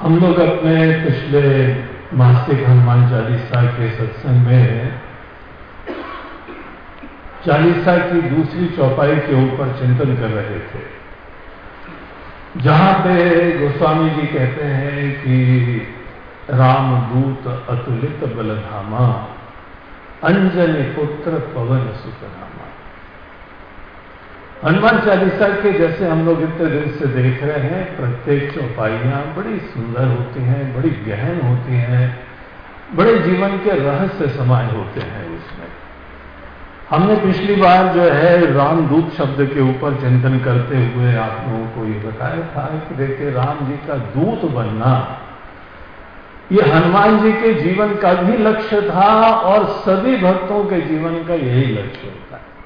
हम लोग अपने पिछले मासिक हनुमान चालीसा के सत्संग में चालीसा की दूसरी चौपाई के ऊपर चिंतन कर रहे थे। जहाँ पे गोस्वामी जी कहते हैं कि राम दूत अतुलित बलधामा, अंजनी पुत्र पवन सुतनामा हनुमान चालीसा के जैसे हम लोग इतने दिन से देख रहे हैं, प्रत्येक चौपाइयाँ बड़ी सुंदर होती हैं, बड़ी गहन होती हैं, बड़े जीवन के रहस्य समाये होते हैं उसमें। हमने पिछली बार जो है रामदूत शब्द के ऊपर चिंतन करते हुए आप लोगों को ये बताया था कि देखिए, राम जी का दूत बनना, ये हनुमान जी के जीवन का भी लक्ष्य था और सभी भक्तों के जीवन का यही लक्ष्य होता है।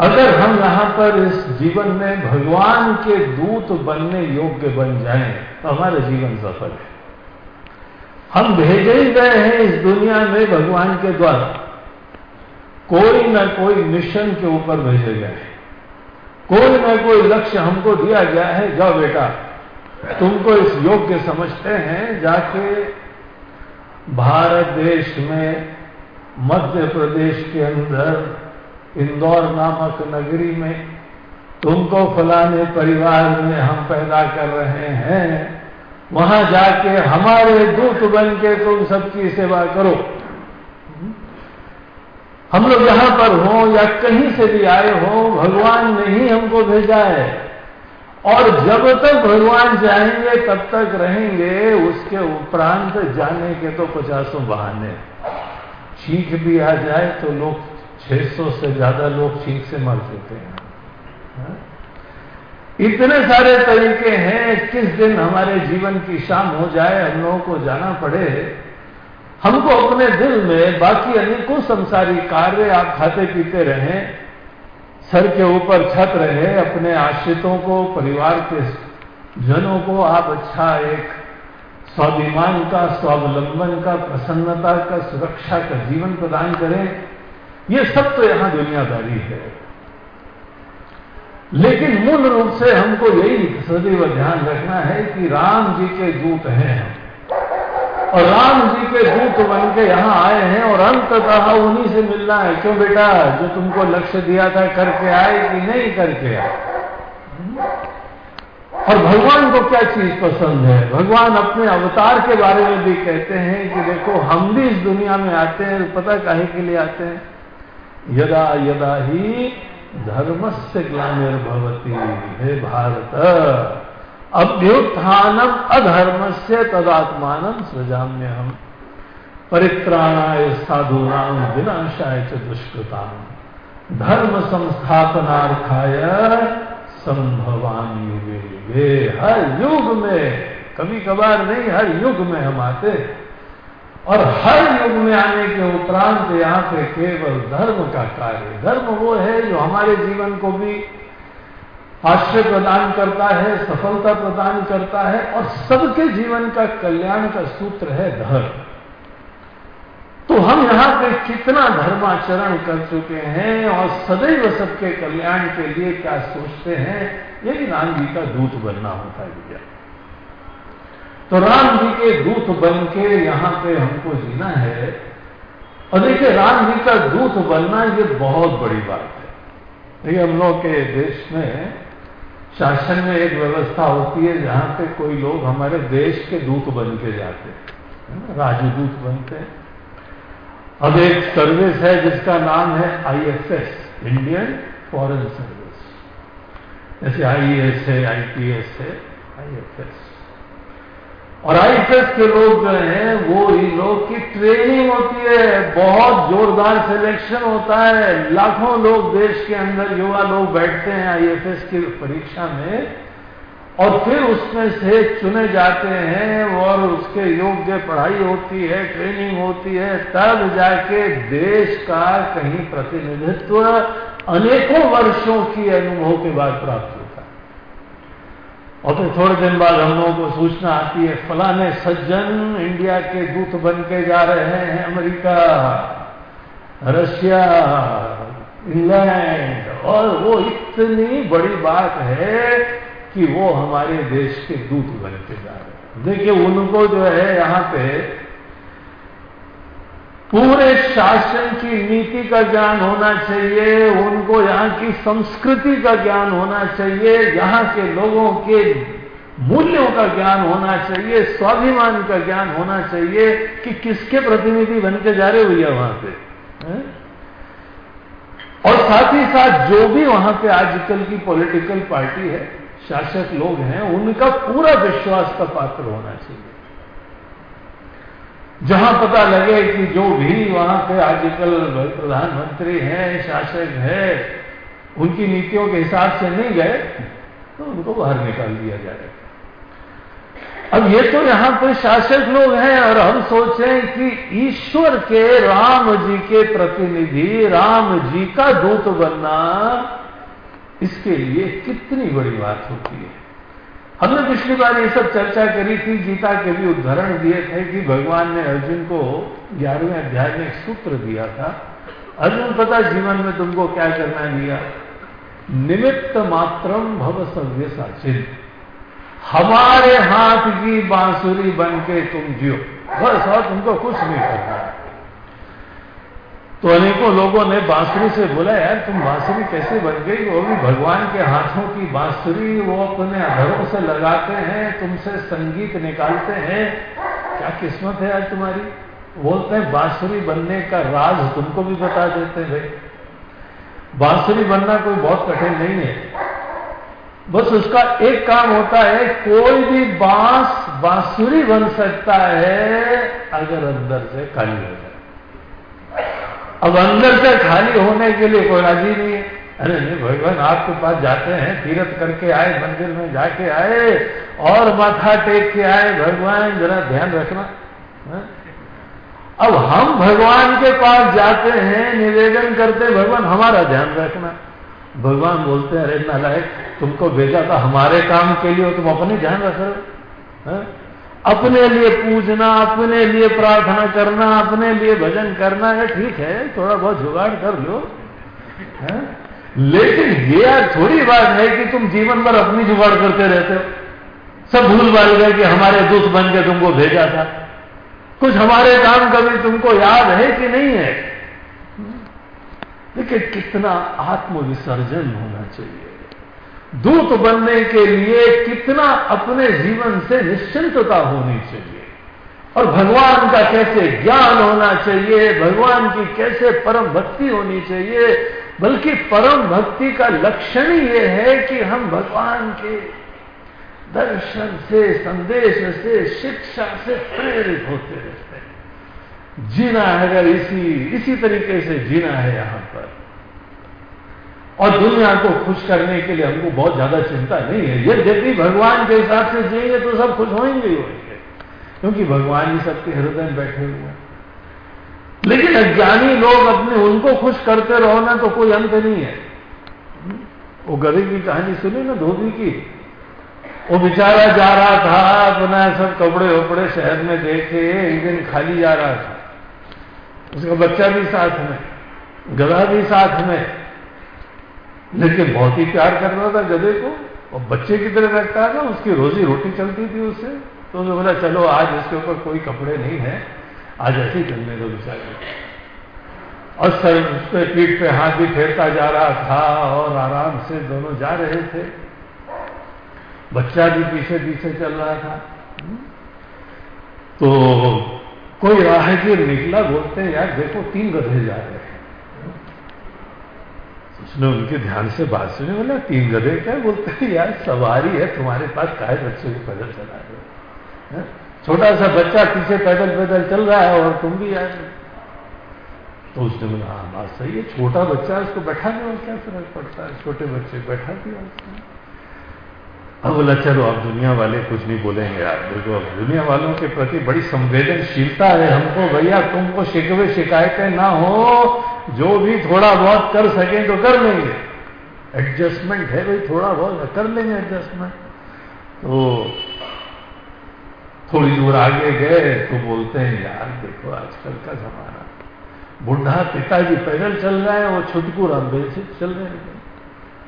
अगर हम यहाँ पर इस जीवन में भगवान के दूत बनने योग्य बन जाएँ तो हमारा जीवन सफल है। हम भेजे ही गए हैं इस दुनिया में भगवान के द्वारा। कोई न कोई मिशन के ऊपर भेजे गए हैं। कोई न कोई लक्ष्य हमको दिया गया है, जाओ बेटा, तुमको इस योग्य समझते हैं, जाके भारत देश में मध्य प्रदेश के अंदर इंदौर नामक नगरी में तुमको फलाने परिवार में हम पैदा कर रहे हैं। वहाँ जाके हमारे दूत बन के तुम सबकी सेवा करो। हम लोग यहाँ पर हो या कहीं से भी आए हो, भगवान ने ही हमको भेजा है। और जब तक भगवान जाएँगे, तब तक रहेंगे, उसके उपरांत जाने के तो पचासों बहाने। छींक भी आ जाए तो लोग 600 से ज़्यादा लोग छींक से मर चुके हैं। हाँ? इतने सारे तरीके हैं, किस दिन हमारे जीवन की शाम हो जाए, हम लोगों को जाना पड़े। हमको अपने दिल में बाकी अनेकों संसारी कार्य आप खाते पीते रहें, सर के ऊपर छत रहे, अपने आश्रितों को, परिवार के जनों को आप अच्छा एक स्वाभिमान का, स्वावलंबन का, प्रसन्नता का, सुरक्षा का जीवन प्रदान करें। ये सब तो यहाँ दुनियादारी है। लेकिन मूल रूप से हमको यही सदैव ध्यान रखना है कि राम जी के दूत हैं। और राम जी के दूत बन के यहाँ आए हैं और अंततः उन्हीं से मिलना है। क्यों बेटा? जो तुमको लक्ष्य दिया था करके आए कि नहीं करके आए? और भगवान को क्या चीज़ पसंद है? भगवान अपने अवतार के बारे में भी कहते हैं कि देखो, हम भी इस दुनिया में आते हैं, पता काहे के लिए आते हैं? यदा यदा ही धर्मस्य ग्लानिर्भवती हे भारत, अभ्युत्थानम अधर्म से तदात्मान सृजाम्य हम परित्राणाय साधुनाम विनाशाय च दुष्कृताम। धर्म संस्थापनार्थाय संभवान युगे हर युग में कभी कभार नहीं, हर युग में हम आते और हर युग में आने के उपरांत यहाँ पे केवल धर्म का कार्य, धर्म वो है जो हमारे जीवन को भी आश्रय प्रदान करता है, सफलता प्रदान करता है और सबके जीवन का कल्याण का सूत्र है धर्म। तो हम यहाँ पे कितना धर्माचरण कर चुके हैं और सदैव सबके कल्याण के लिए क्या सोचते हैं यही राम जी का दूत बनना होता है। भैया तो राम जी के दूत बन के यहाँ पे हमको जीना है। और देखिए, राम जी का दूत बनना ये बहुत बड़ी बात है। देखिए, हम लोग के देश में शासन में एक व्यवस्था होती है जहाँ पे कोई लोग हमारे देश के दूत बन के जाते हैं राजदूत बनते हैं। अब एक सर्विस है जिसका नाम है आईएफएस इंडियन फॉरेन सर्विस जैसे आईएएस है आईपीएस है आईएफएस और आईएफएस के लोग जो हैं, वो इन लोग की ट्रेनिंग होती है। बहुत जोरदार सिलेक्शन होता है। लाखों लोग देश के अंदर युवा लोग बैठते हैं आईएफएस की परीक्षा में और फिर उसमें से चुने जाते हैं और उसके योग्य पढ़ाई होती है ट्रेनिंग होती है, तब जाके देश का कहीं प्रतिनिधित्व अनेकों वर्षों की अनुभव के बाद प्राप्त और फिर थोड़े दिन बाद हम लोगों को सूचना आती है, फलाने सज्जन इंडिया के दूत बन के जा रहे हैं अमेरिका, रशिया, इंग्लैंड। और वो इतनी बड़ी बात है कि वो हमारे देश के दूत के जा रहे हैं। देखिए उनको जो है यहाँ पे पूरे शासन की नीति का ज्ञान होना चाहिए, उनको यहाँ की संस्कृति का ज्ञान होना चाहिए, यहाँ के लोगों के मूल्यों का ज्ञान होना चाहिए, स्वाभिमान का ज्ञान होना चाहिए कि किसके प्रतिनिधि बन के जा रहे भैया वहाँ पे, है? और साथ ही साथ जो भी वहाँ पे आजकल की पॉलिटिकल पार्टी है, शासक लोग हैं, उनका पूरा विश्वास का पात्र होना चाहिए जहाँ पता लगे कि जो भी वहाँ पे आजकल प्रधानमंत्री हैं, शासक है, उनकी नीतियों के हिसाब से नहीं गए तो उनको बाहर निकाल दिया जाएगा अब ये तो यहाँ पर शासक लोग हैं और हम सोचें कि ईश्वर के, राम जी के प्रतिनिधि, राम जी का दूत बनना इसके लिए कितनी बड़ी बात होती है। हमने पिछली बार ये सब चर्चा करी थी, गीता के भी उदाहरण दिए थे कि भगवान ने अर्जुन को ग्यारहवें अध्याय में एक सूत्र दिया था, अर्जुन पता जीवन में तुमको क्या करना दिया निमित्त मात्रम भव सव्य साचिन। हमारे हाथ की बांसुरी बन के तुम जियो। बस, और तुमको कुछ नहीं करना तो अनेकों लोगों ने बांसुरी से बोला, यार, तुम बांसुरी कैसे बन गई? वो भी भगवान के हाथों की बांसुरी, वो अपने अधरों से लगाते हैं, तुमसे संगीत निकालते हैं। क्या किस्मत है आज तुम्हारी? बोलते हैं, बांसुरी बनने का राज तुमको भी बता देते हैं भाई। बांसुरी बनना कोई बहुत कठिन नहीं है। बस उसका एक काम होता है, कोई भी बाँस बांसुरी बन सकता है, अगर अंदर से खाली हो जाए। अब अंदर से खाली होने के लिए कोई राज़ी नहीं है। अरे नहीं, भगवान, आपके पास जाते हैं, तीरथ करके आए, मंदिर में जाके आए, और माथा टेक के आए। भगवान, जरा ध्यान रखना, है? अब हम भगवान के पास जाते हैं, निवेदन करते भगवान, हमारा ध्यान रखना। भगवान बोलते हैं, अरे नालायक, तुमको भेजा था हमारे काम के लिए, तुम अपने ध्यान रख रहे अपने लिए पूजना, अपने लिए प्रार्थना करना, अपने लिए भजन करना है ठीक है, थोड़ा बहुत जुगाड़ कर लो। है? लेकिन ये थोड़ी बात है कि तुम जीवन भर अपनी जुगाड़ करते रहते हो। सब भूल भाल गए कि हमारे दूत बन के तुमको भेजा था। कुछ हमारे काम कभी तुमको याद है कि नहीं है? देखिए, कितना आत्मविसर्जन होना चाहिए। दूत बनने के लिए कितना अपने जीवन से निश्चिंतता होनी चाहिए। और भगवान का कैसे ज्ञान होना चाहिए, भगवान की कैसे परम भक्ति होनी चाहिए, बल्कि परम भक्ति का लक्षण ही यह है कि हम भगवान के दर्शन से, संदेश से, शिक्षा से प्रेरित होते रहते हैं। जीना है अगर इसी इसी तरीके से जीना है यहाँ पर। और दुनिया को खुश करने के लिए हमको बहुत ज़्यादा चिंता नहीं है। यद्यपि भगवान के हिसाब से जिएँगे तो सब खुश होंगे ही होंगे क्योंकि भगवान ही सबके हृदय में बैठे हुए हैं। लेकिन अज्ञानी लोग अपने उनको खुश करते रहो ना तो कोई अंत नहीं है। वो गरीब की कहानी सुनी ना धोबी की। वो बेचारा जा रहा था, अपना सब कपड़े वपड़े शहर में देखे, एक दिन खाली जा रहा था। उसका बच्चा भी साथ में, गधा भी साथ में। लेकिन बहुत ही प्यार कर रहा था गधे को, और बच्चे की तरह रखता था, उसकी रोजी रोटी चलती थी उससे। तो उसने बोला, चलो, आज इसके ऊपर कोई कपड़े नहीं है, आज ऐसे ही चलने दो बेचारे और सर उस पर पीठ पे हाथ भी फेरता जा रहा था, और आराम से दोनों जा रहे थे। बच्चा भी पीछे पीछे चल रहा था। तो कोई राहगीर निकला, बोलते यार देखो, तीन गधे जा रहे हैं। उसने उनके ध्यान से बात सुनी, बोला, तीन गधे क्या बोलते हैं? यार, सवारी है, तुम्हारे पास काय बच्चे को पैदल चला रहे हो? छोटा सा बच्चा पीछे पैदल पैदल चल रहा है और तुम भी यार तो उसने बोला हाँ बात सही है, छोटा बच्चा उसको बैठाने में क्या फ़र्क पड़ता है? छोटे बच्चे बैठा दिया अब बोला, चलो अब दुनिया वाले कुछ नहीं बोलेंगे आप देखो, अब दुनिया वालों के प्रति बड़ी संवेदनशीलता है हमको, भैया, तुमको शिकवे शिकायतें ना हो जो भी थोड़ा बहुत कर सके तो कर लेंगे। एडजस्टमेंट है भाई, थोड़ा बहुत कर लेंगे एडजस्टमेंट तो थोड़ी दूर आगे गए तो बोलते हैं, यार देखो आजकल का जमाना। बुढ़ा पिताजी पैदल चल रहे हैं, वो छुटकू रामदेव से चल रहे हैं।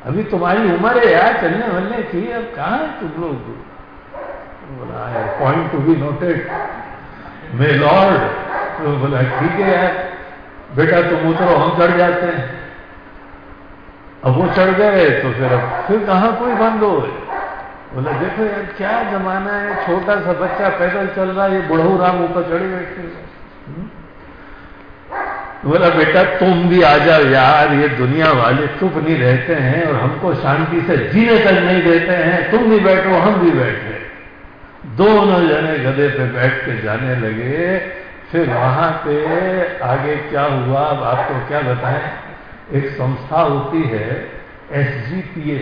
अभी तुम्हारी उम्र है यार, चलने वलने की, अब कहाँ है तुम लोग? बोला point to be noted my lord तो बोला, ठीक है यार बेटा तुम उतरो, हम चढ़ जाते हैं। अब वो चढ़ गए तो फिर अब फिर कहाँ कोई बंद हो? बोला, देखो यार, क्या जमाना है, छोटा सा बच्चा पैदल चल रहा है, ये बुढ़ऊ राम ऊपर चढ़े बैठे हम्म? बोला, बेटा, तुम भी आ जाओ यार, ये दुनिया वाले चुप नहीं रहते हैं और हमको शांति से जीने तक नहीं देते हैं। तुम भी बैठो, हम भी बैठे। दोनों जने गधे पे बैठ के जाने लगे। फिर वहाँ पे आगे क्या हुआ, अब आपको क्या बताएँ? एक संस्था होती है SGPA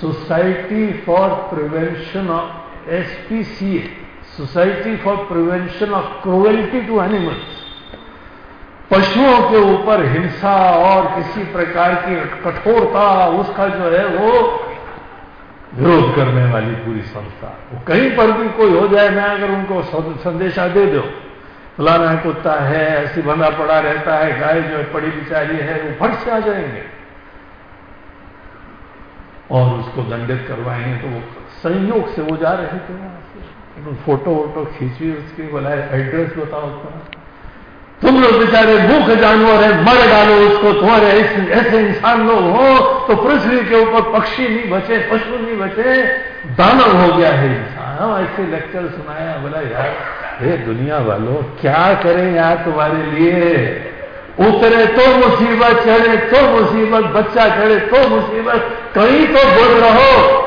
society for prevention of SPCA society for prevention of cruelty to animals पशुओं के ऊपर हिंसा और किसी प्रकार की कठोरता, उसका जो है वो विरोध करने वाली पूरी संस्था। वो कहीं पर भी कोई हो जाए, मैं अगर उनको संदेशा दे दो, फलाना कुत्ता है, ऐसी बंधा पड़ा रहता है, गाय जो पड़ी बिचारी है, वो फट से आ जाएँगे। और उसको दंडित करवाएँगे तो वो संयोग से वो जा रहे थे वहाँ से। फ़ोटो वोटो खींची उसकी, बोला एड्रेस बताओ उसका। तुम लोग बेचारे भूख जानवर है, मर डालो उसको तुम्हारे ऐसे इंसान लोग हो तो पृथ्वी के ऊपर पक्षी नहीं बचे, पशु नहीं बचे। दानव हो गया है इंसान। ऐसे लेक्चर सुनाया, बोला, यार, हे दुनिया वालों, क्या करें यार तुम्हारे लिए? उतरे तो मुसीबत, चढ़े तो मुसीबत, बच्चा चढ़े तो मुसीबत, कहीं तो बोल रहो।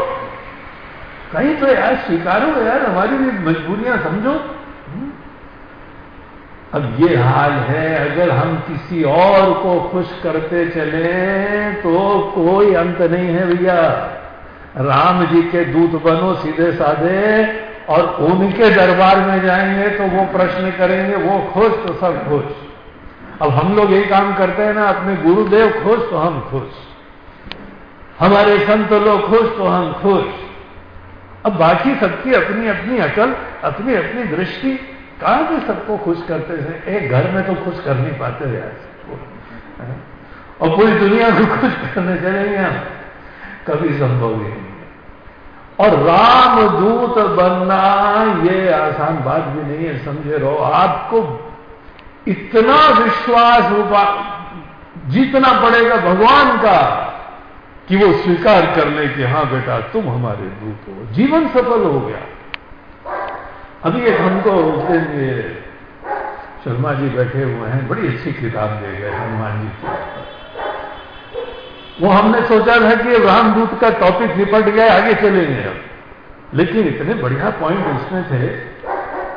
कहीं तो यार स्वीकारो यार, हमारी भी मजबूरियाँ समझो? अब ये हाल है, अगर हम किसी और को खुश करते चले तो कोई अंत नहीं है भैया। राम जी के दूत बनो सीधे साधे, और उनके दरबार में जाएँगे तो वो प्रश्न करेंगे, वो खुश तो सब खुश। अब हम लोग यही काम करते हैं ना, अपने गुरुदेव खुश तो हम खुश। हमारे संत लोग खुश तो हम खुश। अब बाकी सबकी अपनी अपनी अकल अपनी अपनी दृष्टि कहाँ से सबको खुश करते हैं? एक घर में तो खुश कर नहीं पाते यार और पूरी दुनिया को खुश करने चलेंगे हम। कभी संभव नहीं और रामदूत बनना ये आसान बात भी नहीं है, समझे रहो। आपको इतना विश्वास जीतना पड़ेगा भगवान का कि वो स्वीकार कर ले कि हाँ बेटा, तुम हमारे दूत हो। जीवन सफल हो गया। अभी हमको उस दिन शर्मा जी बैठे हुए हैं, बड़ी अच्छी किताब दे गए हनुमान जी की। वो हमने सोचा था कि रामदूत का टॉपिक निपट गया, आगे चलेंगे हम। लेकिन इतने बढ़िया पॉइंट उसमें थे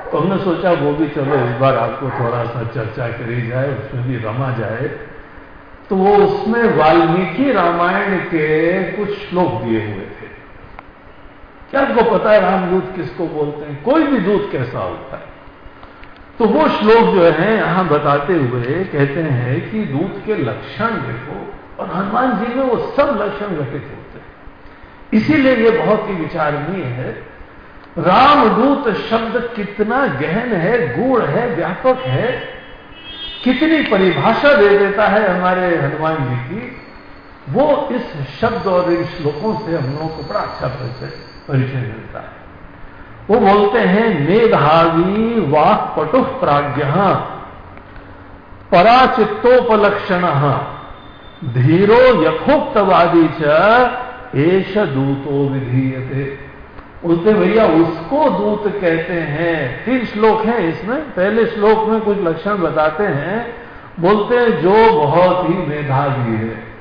तो हमने सोचा वो भी चलो इस बार आपको थोड़ा सा चर्चा करी जाए, उसमें भी रमा जाए। तो वो उसमें वाल्मीकि रामायण के कुछ श्लोक दिए हुए थे। क्या आपको पता है राम रामदूत किसको बोलते हैं? कोई भी दूत कैसा होता है? तो वो श्लोक जो है, यहाँ बताते हुए कहते हैं कि दूत के लक्षण देखो, और हनुमान जी में वो सब लक्षण घटित होते हैं। इसीलिए ये बहुत ही विचारणीय है। रामदूत शब्द कितना गहन है, गूढ़ है, व्यापक है, कितनी परिभाषा दे देता है हमारे हनुमान जी की, वो इस शब्द और इन श्लोकों से हम लोगों को बड़ा अच्छा परिचय परिचय मिलता है। वो बोलते हैं, मेधावी वाक पटु प्राज्ञ, पराचित्तोपलक्षण, धीरो यथोक्तवादी च एश दूतो विधीयते। बोलते भैया, उसको दूत कहते हैं। तीन श्लोक हैं इसमें। पहले श्लोक में कुछ लक्षण बताते हैं। बोलते हैं, जो बहुत ही मेधावी है,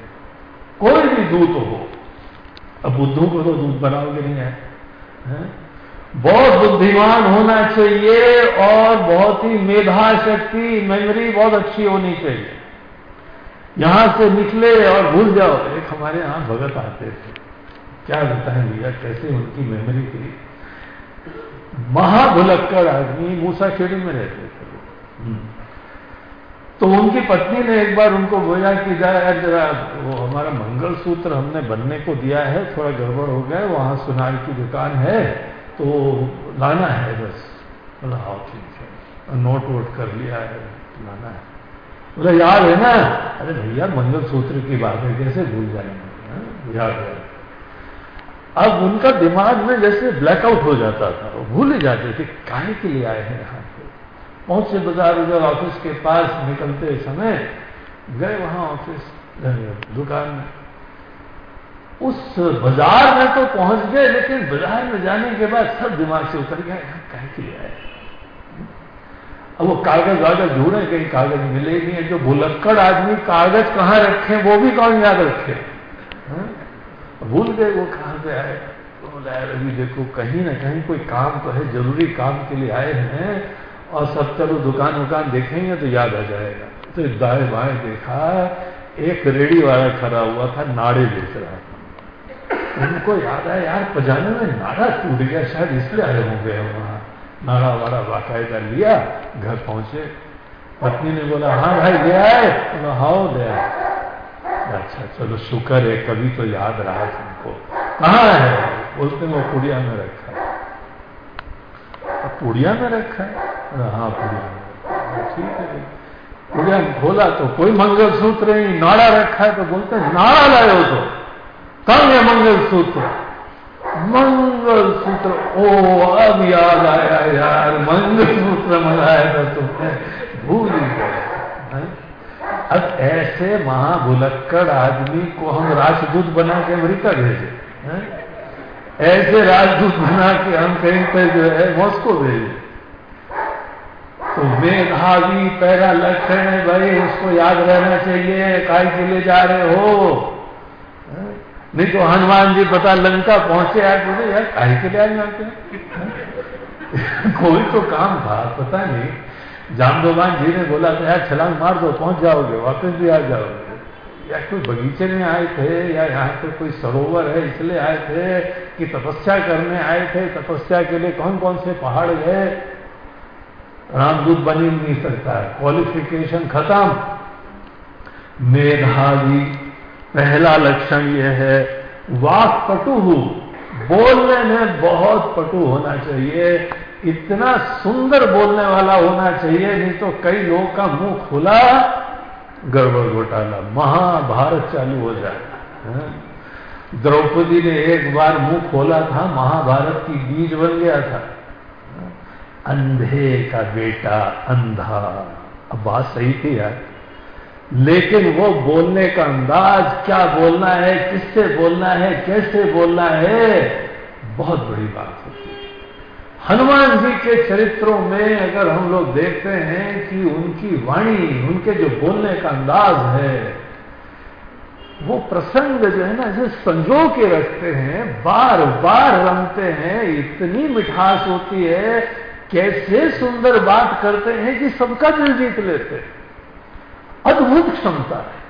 कोई भी दूत हो अब बुद्धू को तो दूध बनाओगे नहीं है, है? बहुत बुद्धिमान होना चाहिए और बहुत ही मेधा शक्ति मेमोरी बहुत अच्छी होनी चाहिए यहाँ से निकले और भूल जाओ एक हमारे यहाँ भगत आते थे क्या बताएँ भैया कैसे उनकी मेमोरी थी महाभुलक्कड़ आदमी मूसा खेड़ी में रहते थे। तो उनकी पत्नी ने एक बार उनको बोला कि यार जरा वो हमारा मंगलसूत्र हमने बनने को दिया है थोड़ा गड़बड़ हो गया वहाँ सुनार की दुकान है तो लाना है बस। बोला हाँ ठीक है। नोट वोट कर लिया है लाना है। बोला याद है ना? अरे भैया मंगलसूत्र की बात है कैसे भूल जाएँगे हाँ, याद है। अब उनका दिमाग में जैसे ब्लैकआउट हो जाता था वो भूल जाते थे काहे के लिए आए हैं यहाँ? पे पहुँचे बाज़ार उधर ऑफ़िस के पास निकलते समय गए वहाँ ऑफ़िस दुकान में। उस बाज़ार में तो पहुँच गए, लेकिन बाज़ार में जाने के बाद सब दिमाग से उतर गया, यहाँ कहे के लिए आए अब वो कागज़ वागज ढूंढे, कहीं कागज़ मिले नहीं है। जो भुलक्कड़ आदमी कागज़ कहाँ रखे, वो भी कौन याद रखे? हाँ? भूल गए, वो कहाँ से आए? तो बोला अभी देखो, कहीं ना कहीं कोई काम तो है, ज़रूरी काम के लिए आए हैं। और सब चलो दुकान वुकान देखेंगे तो याद आ जाएगा। तो दाएँ बाएँ देखा, एक रेडी वाला खड़ा हुआ था, नाड़े बेच रहा था। उनको याद आया, यार पजामे में नाड़ा टूट गया, शायद इसलिए आए होंगे वहाँ। नाड़ा वाड़ा बाकायदा लिया, घर पहुँचे। पत्नी ने बोला हाँ भाई गया आए। बोला, हाओ आए। अच्छा चलो, शुक्र है, कभी तो याद रहा तुमको। कहाँ है? बोलते, वो पुड़िया में रखा है। पुड़िया में रखा है। हाँ में ठीक है। पूजा खोला तो कोई मंगलसूत्र नहीं, नाड़ा रखा है तो बोलते नाड़ा लाए हो तो कम है मंगलसूत्र। मंगलसूत्र, ओ, अब याद आया यार, मंगलसूत्र मंगाया था तुमने, भूल गए। अब ऐसे महाभुलक्कड़ आदमी को हम राजदूत बना के अमरीका भेजे ऐसे राजदूत बना के हम कहीं पे जो है, मॉस्को भेजे। तो मेधावी पैरा लक्षण है भाई, उसको याद रहना चाहिए काय के लिए जा रहे हो। नहीं तो हनुमान जी पता लंका पहुँचे यार बोले, यार काय के लिए आए पे कोई तो काम था, पता नहीं। जाम भगवान जी ने बोला था यार, छलांग मार दो, पहुँच जाओगे, वापस भी आ जाओगे। या कोई बगीचे में आए थे? या यहाँ पे कोई सरोवर है, इसलिए आए थे कि तपस्या करने आए थे। तपस्या के लिए कौन कौन से पहाड़ गए रामदूत बन ही नहीं सकता है। क्वालिफिकेशन खत्म। मेधावी, पहला लक्षण यह है वाक पटु हो। बोलने में बहुत पटु होना चाहिए। इतना सुंदर बोलने वाला होना चाहिए, नहीं तो कई लोगों का मुँह खुला, गड़बड़ घोटाला। महाभारत चालू हो जाए। हाँ? द्रौपदी ने एक बार मुँह खोला था, महाभारत की बीज बन गया था। अंधे का बेटा, अंधा। अब बात सही थी यार। लेकिन वो बोलने का अंदाज क्या बोलना है, किससे बोलना है, कैसे बोलना है, बहुत बड़ी बात होती है। हनुमान जी के चरित्रों में अगर हम लोग देखते हैं कि उनकी वाणी, उनके जो बोलने का अंदाज है, वो प्रसंग जो है ना, जो संजो के रखते हैं बार बार रमते हैं, इतनी मिठास होती है कैसे सुंदर बात करते हैं कि सबका दिल जीत लेते हैं। अद्भुत क्षमता है।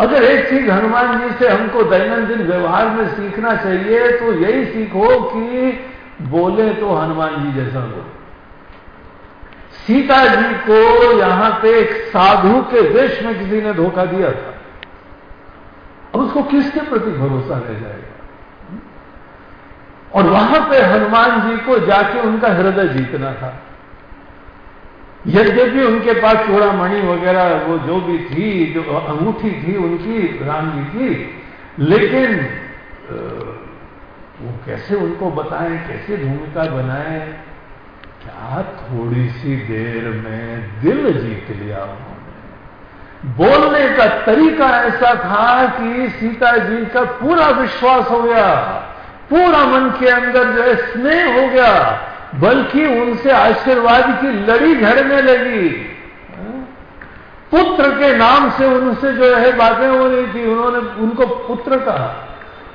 अगर एक चीज़ हनुमान जी से हमको दैनंदिन व्यवहार में सीखना चाहिए तो यही सीखो कि बोले तो हनुमान जी जैसा बोले सीता जी को यहाँ पे एक साधु के देश में किसी ने धोखा दिया था। अब उसको किसके प्रति भरोसा रह जाएगा? और वहाँ पे हनुमान जी को जाके उनका हृदय जीतना था। यद्यपि उनके पास चूड़ा मणि वगैरह वो जो भी थी, जो अंगूठी थी, उनकी राम जी की लेकिन वो कैसे उनको बताएँ, कैसे भूमिका बनाएँ, क्या थोड़ी सी देर में दिल जीत लिया उन्होंने। बोलने का तरीका ऐसा था कि सीता जी का पूरा विश्वास हो गया। पूरा मन के अंदर जो है स्नेह हो गया, बल्कि उनसे आशीर्वाद की लड़ी झड़ने लगी। पुत्र के नाम से उनसे जो है बातें हो रही थी, उन्होंने उनको पुत्र कहा।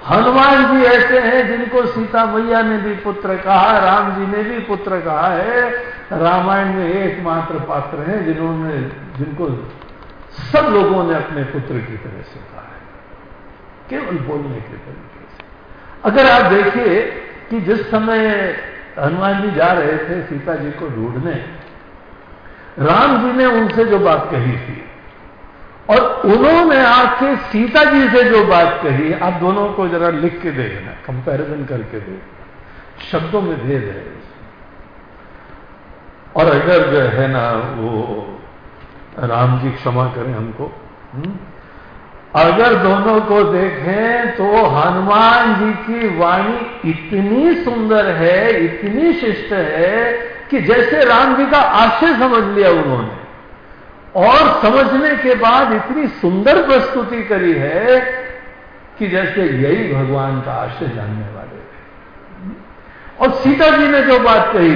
हनुमान जी ऐसे हैं जिनको सीता मैया ने भी पुत्र कहा, राम जी ने भी पुत्र कहा है। रामायण में एकमात्र पात्र हैं जिन्होंने, जिनको सब लोगों ने अपने पुत्र की तरह से कहा है। केवल बोलने के तरीके। अगर आप देखिए कि जिस समय हनुमान जी जा रहे थे सीता जी को ढूँढने, राम जी ने उनसे जो बात कही थी, और उन्होंने आके सीता जी से जो बात कही, आप दोनों को जरा लिख के देखना कंपैरिजन करके देखना, शब्दों में भेद है और अगर जो है ना, वो राम जी क्षमा करें हमको हम्म? अगर दोनों को देखें तो हनुमान जी की वाणी इतनी सुंदर है, इतनी शिष्ट है कि जैसे राम जी का आशय समझ लिया उन्होंने। और समझने के बाद इतनी सुंदर प्रस्तुति करी है कि जैसे यही भगवान का आशय जानने वाले थे और सीता जी ने जो बात कही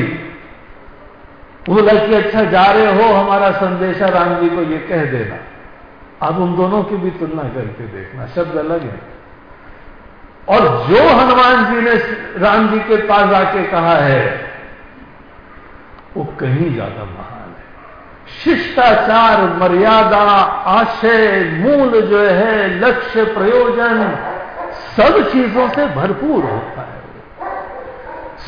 बोला कि अच्छा जा रहे हो, हमारा संदेशा राम जी को ये कह देना। अब उन दोनों की भी तुलना करके देखना, शब्द अलग है। और जो हनुमान जी ने राम जी के पास आके कहा है, वो कहीं ज़्यादा महान है। शिष्टाचार, मर्यादा, आशय, मूल जो है, लक्ष्य, प्रयोजन, सब चीज़ों से भरपूर होता है।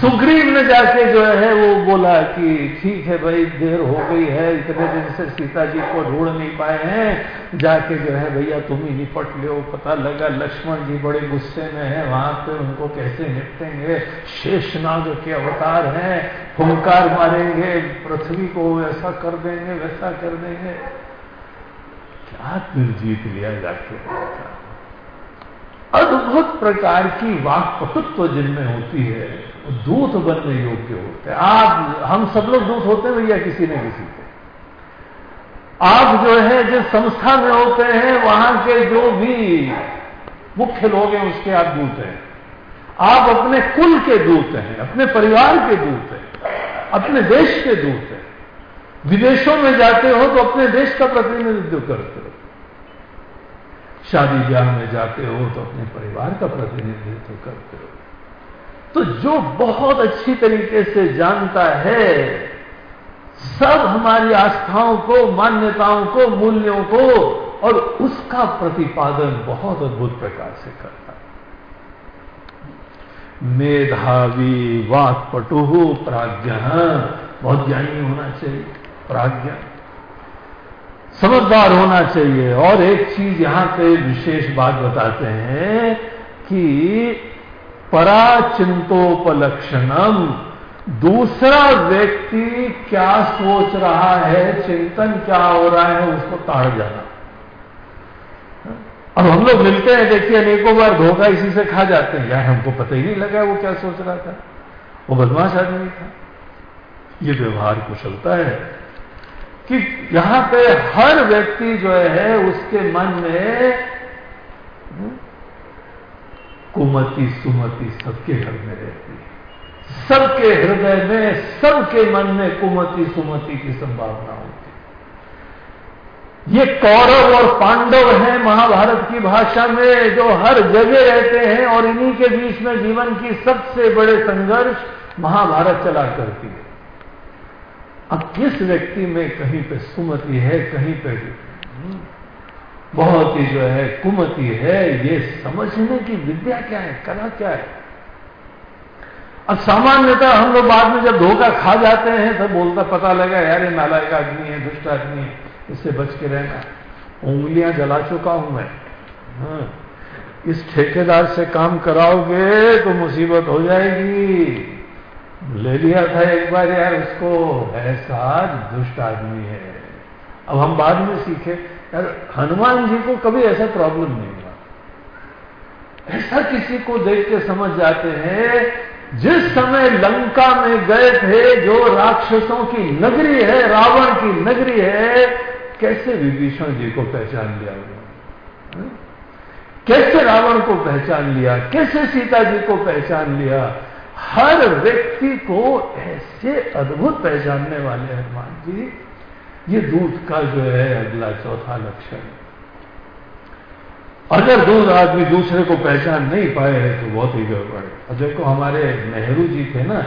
सुग्रीव ने जाके जो है वो बोला कि ठीक है भाई, देर हो गई है, इतने दिन से सीता जी को ढूंढ नहीं पाए हैं। जाके जो है भैया, तुम ही निपट लो। पता लगा लक्ष्मण जी बड़े गुस्से में है, वहाँ पे उनको कैसे निपटेंगे? शेषनाग के अवतार हैं फुंकार मारेंगे, पृथ्वी को ऐसा कर देंगे, वैसा कर देंगे। क्या दिल जीत लिया जाके? अद्भुत प्रकार की वाक पटुत्व जिनमें होती है। दूत बनने योग्य होते हैं। आप, हम सब लोग दूत होते हैं भैया, किसी न किसी के। आप जो है, जिस संस्था में होते हैं, वहाँ के जो भी मुख्य लोग हैं, उसके आप दूत हैं। आप अपने कुल के दूत हैं, अपने परिवार के दूत हैं, अपने देश के दूत हैं। विदेशों में जाते हो तो अपने देश का प्रतिनिधित्व करते हो। शादी ब्याह में जाते हो तो अपने परिवार का प्रतिनिधित्व करते हो। तो जो बहुत अच्छी तरीके से जानता है, सब हमारी आस्थाओं को, मान्यताओं को, मूल्यों को, और उसका प्रतिपादन बहुत अद्भुत प्रकार से करता है। मेधावी वाक्पटु प्राज्ञ। बहुत ज्ञानी होना चाहिए, प्राज्ञ। समझदार होना चाहिए। और एक चीज़ यहाँ पे विशेष बात बताते हैं कि पराचिंतोपलक्षणम। दूसरा व्यक्ति क्या सोच रहा है, चिंतन क्या हो रहा है, उसको ताड़ जाना। अब हम लोग मिलते हैं, देखिए, अनेकों बार धोखा इसी से खा जाते हैं। यार, हमको पता ही नहीं लगा वो क्या सोच रहा था। वो बदमाश आदमी था। ये व्यवहार कुशलता है। कि यहाँ पे हर व्यक्ति जो है, उसके मन में कुमति सुमति सबके घर में रहती है। सबके हृदय में, सबके मन में कुमति सुमति की संभावना होती है। ये कौरव और पांडव हैं महाभारत की भाषा में, जो हर जगह रहते हैं और इन्हीं के बीच में जीवन की सबसे बड़े संघर्ष महाभारत चला करती है। अब किस व्यक्ति में कहीं पे सुमति है, कहीं पे बहुत ही जो है, कुमति है, ये समझने की विद्या क्या है, कला क्या है? अब सामान्यतः हम लोग बाद में जब धोखा खा जाते हैं तो बोलता पता लगा, यार ये नालायक आदमी है, दुष्ट आदमी है, इससे बच के रहना। उंगलियाँ जला चुका हूँ मैं। हाँ। इस ठेकेदार से काम कराओगे तो मुसीबत हो जाएगी। ले लिया था एक बार यार उसको, ऐसा दुष्ट आदमी है। अब हम बाद में सीखे। हनुमान जी को कभी ऐसा प्रॉब्लम नहीं हुआ। ऐसा किसी को देख के समझ जाते हैं, जिस समय लंका में गए थे, जो राक्षसों की नगरी है, रावण की नगरी है, कैसे विभीषण जी को पहचान लिया उन्होंने? कैसे रावण को पहचान लिया? कैसे सीता जी को पहचान लिया? हर व्यक्ति को ऐसे अद्भुत पहचानने वाले हनुमान जी। ये दूध का जो है अगला चौथा लक्षण। अगर दूध आदमी दूसरे को पहचान नहीं पाए हैं तो बहुत ही गड़बड़ है। देखो, हमारे नेहरू जी थे ना,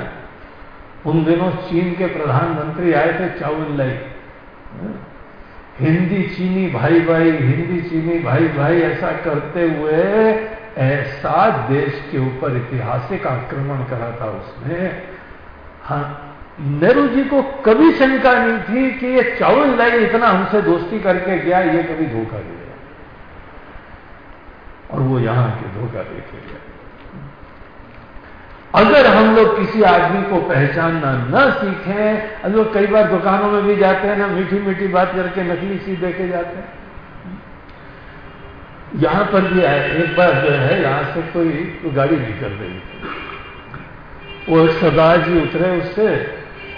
उन दिनों चीन के प्रधानमंत्री आए थे चाउन लाई हिंदी चीनी भाई भाई, हिंदी चीनी भाई भाई, ऐसा करते हुए ऐसा देश के ऊपर ऐतिहासिक आक्रमण करा था उसने। हाँ नेहरू जी को कभी शंका नहीं थी कि ये चावल लाई इतना हमसे दोस्ती करके गया, ये कभी धोखा दे गया और वो यहाँ के धोखा देखे गए अगर हम लोग किसी आदमी को पहचानना न सीखें, हम लोग कई बार दुकानों में भी जाते हैं ना मीठी मीठी बात करके नकली सी देखे जाते हैं। यहाँ पर भी आए, एक बार जो है, यहाँ से कोई गाड़ी निकल रही थी। वो सरदार जी उतरे उससे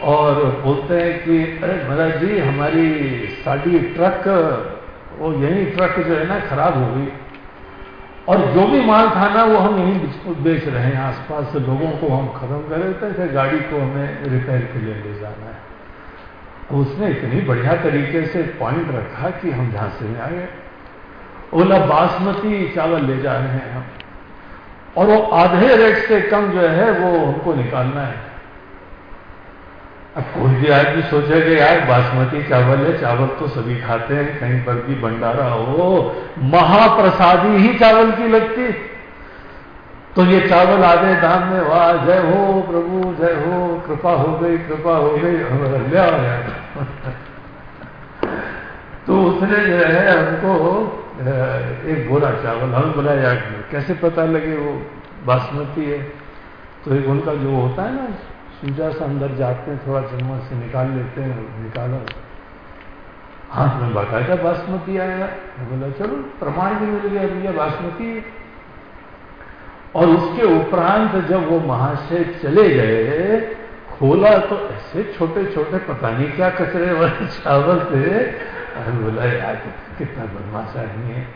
और बोलते हैं कि, अरे महाराज जी, हमारी साड़ी ट्रक, वो यही ट्रक जो है ना, खराब हो गई। और जो भी माल था ना, वो हम यहीं बेच रहे हैं। आसपास से लोगों को हम खत्म कर रहे थे गाड़ी को हमें रिपेयर के लिए ले जाना है। उसने इतनी बढ़िया तरीके से पॉइंट रखा कि हम झांसे में आ गए बोला, बासमती चावल ले जा रहे हैं हम। और वो आधे रेट से कम जो है, वो हमको निकालना है। अब कोई भी आदमी सोचेगा यार बासमती चावल है, चावल तो सभी खाते हैं, कहीं पर भी भंडारा हो, महाप्रसादी ही चावल की लगती। तो ये चावल आधे दाम में, वाह, जय हो प्रभु, जय हो, कृपा हो गई, कृपा हो गई ले तो उसने जो है, हमको एक बोरा चावल हम बोला यार कैसे पता लगे वो बासमती है? तो एक उनका जो होता है ना सूजा से अंदर जाते हैं, थोड़ा चम्मच से निकाल लेते हैं, निकालो। हाथ में बाकायदा बासमती आएगा। बोला, चलो, प्रमाण भी मिल गया भैया, बासमती। और उसके उपरांत जब वो महाशय चले गए, खोला तो ऐसे छोटे छोटे पता नहीं क्या कचरे वाले चावल थे। अरे बोला, यार, कितना बदमाश आदमी है।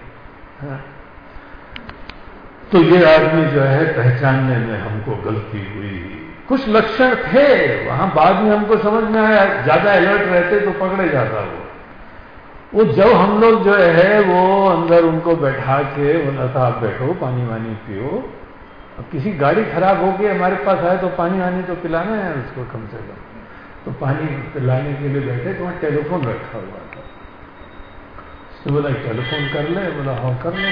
हाँ। तो ये आदमी जो है, पहचानने में हमको गलती हुई। कुछ लक्षण थे, वहाँ बाद में हमको समझ में आया, ज़्यादा अलर्ट रहते तो पकड़े जाता वो। वो जब हम लोग जो है, वो अंदर उनको बैठा के बोला था आप बैठो, पानी वानी पियो। अब किसी गाड़ी खराब हो गई, हमारे पास आए तो पानी वानी तो पिलाना है उसको कम से कम। तो पानी पिलाने के लिए बैठे तो वहाँ टेलीफोन रखा हुआ था। तो बोला टेलीफोन कर ले। बोला हाँ कर लो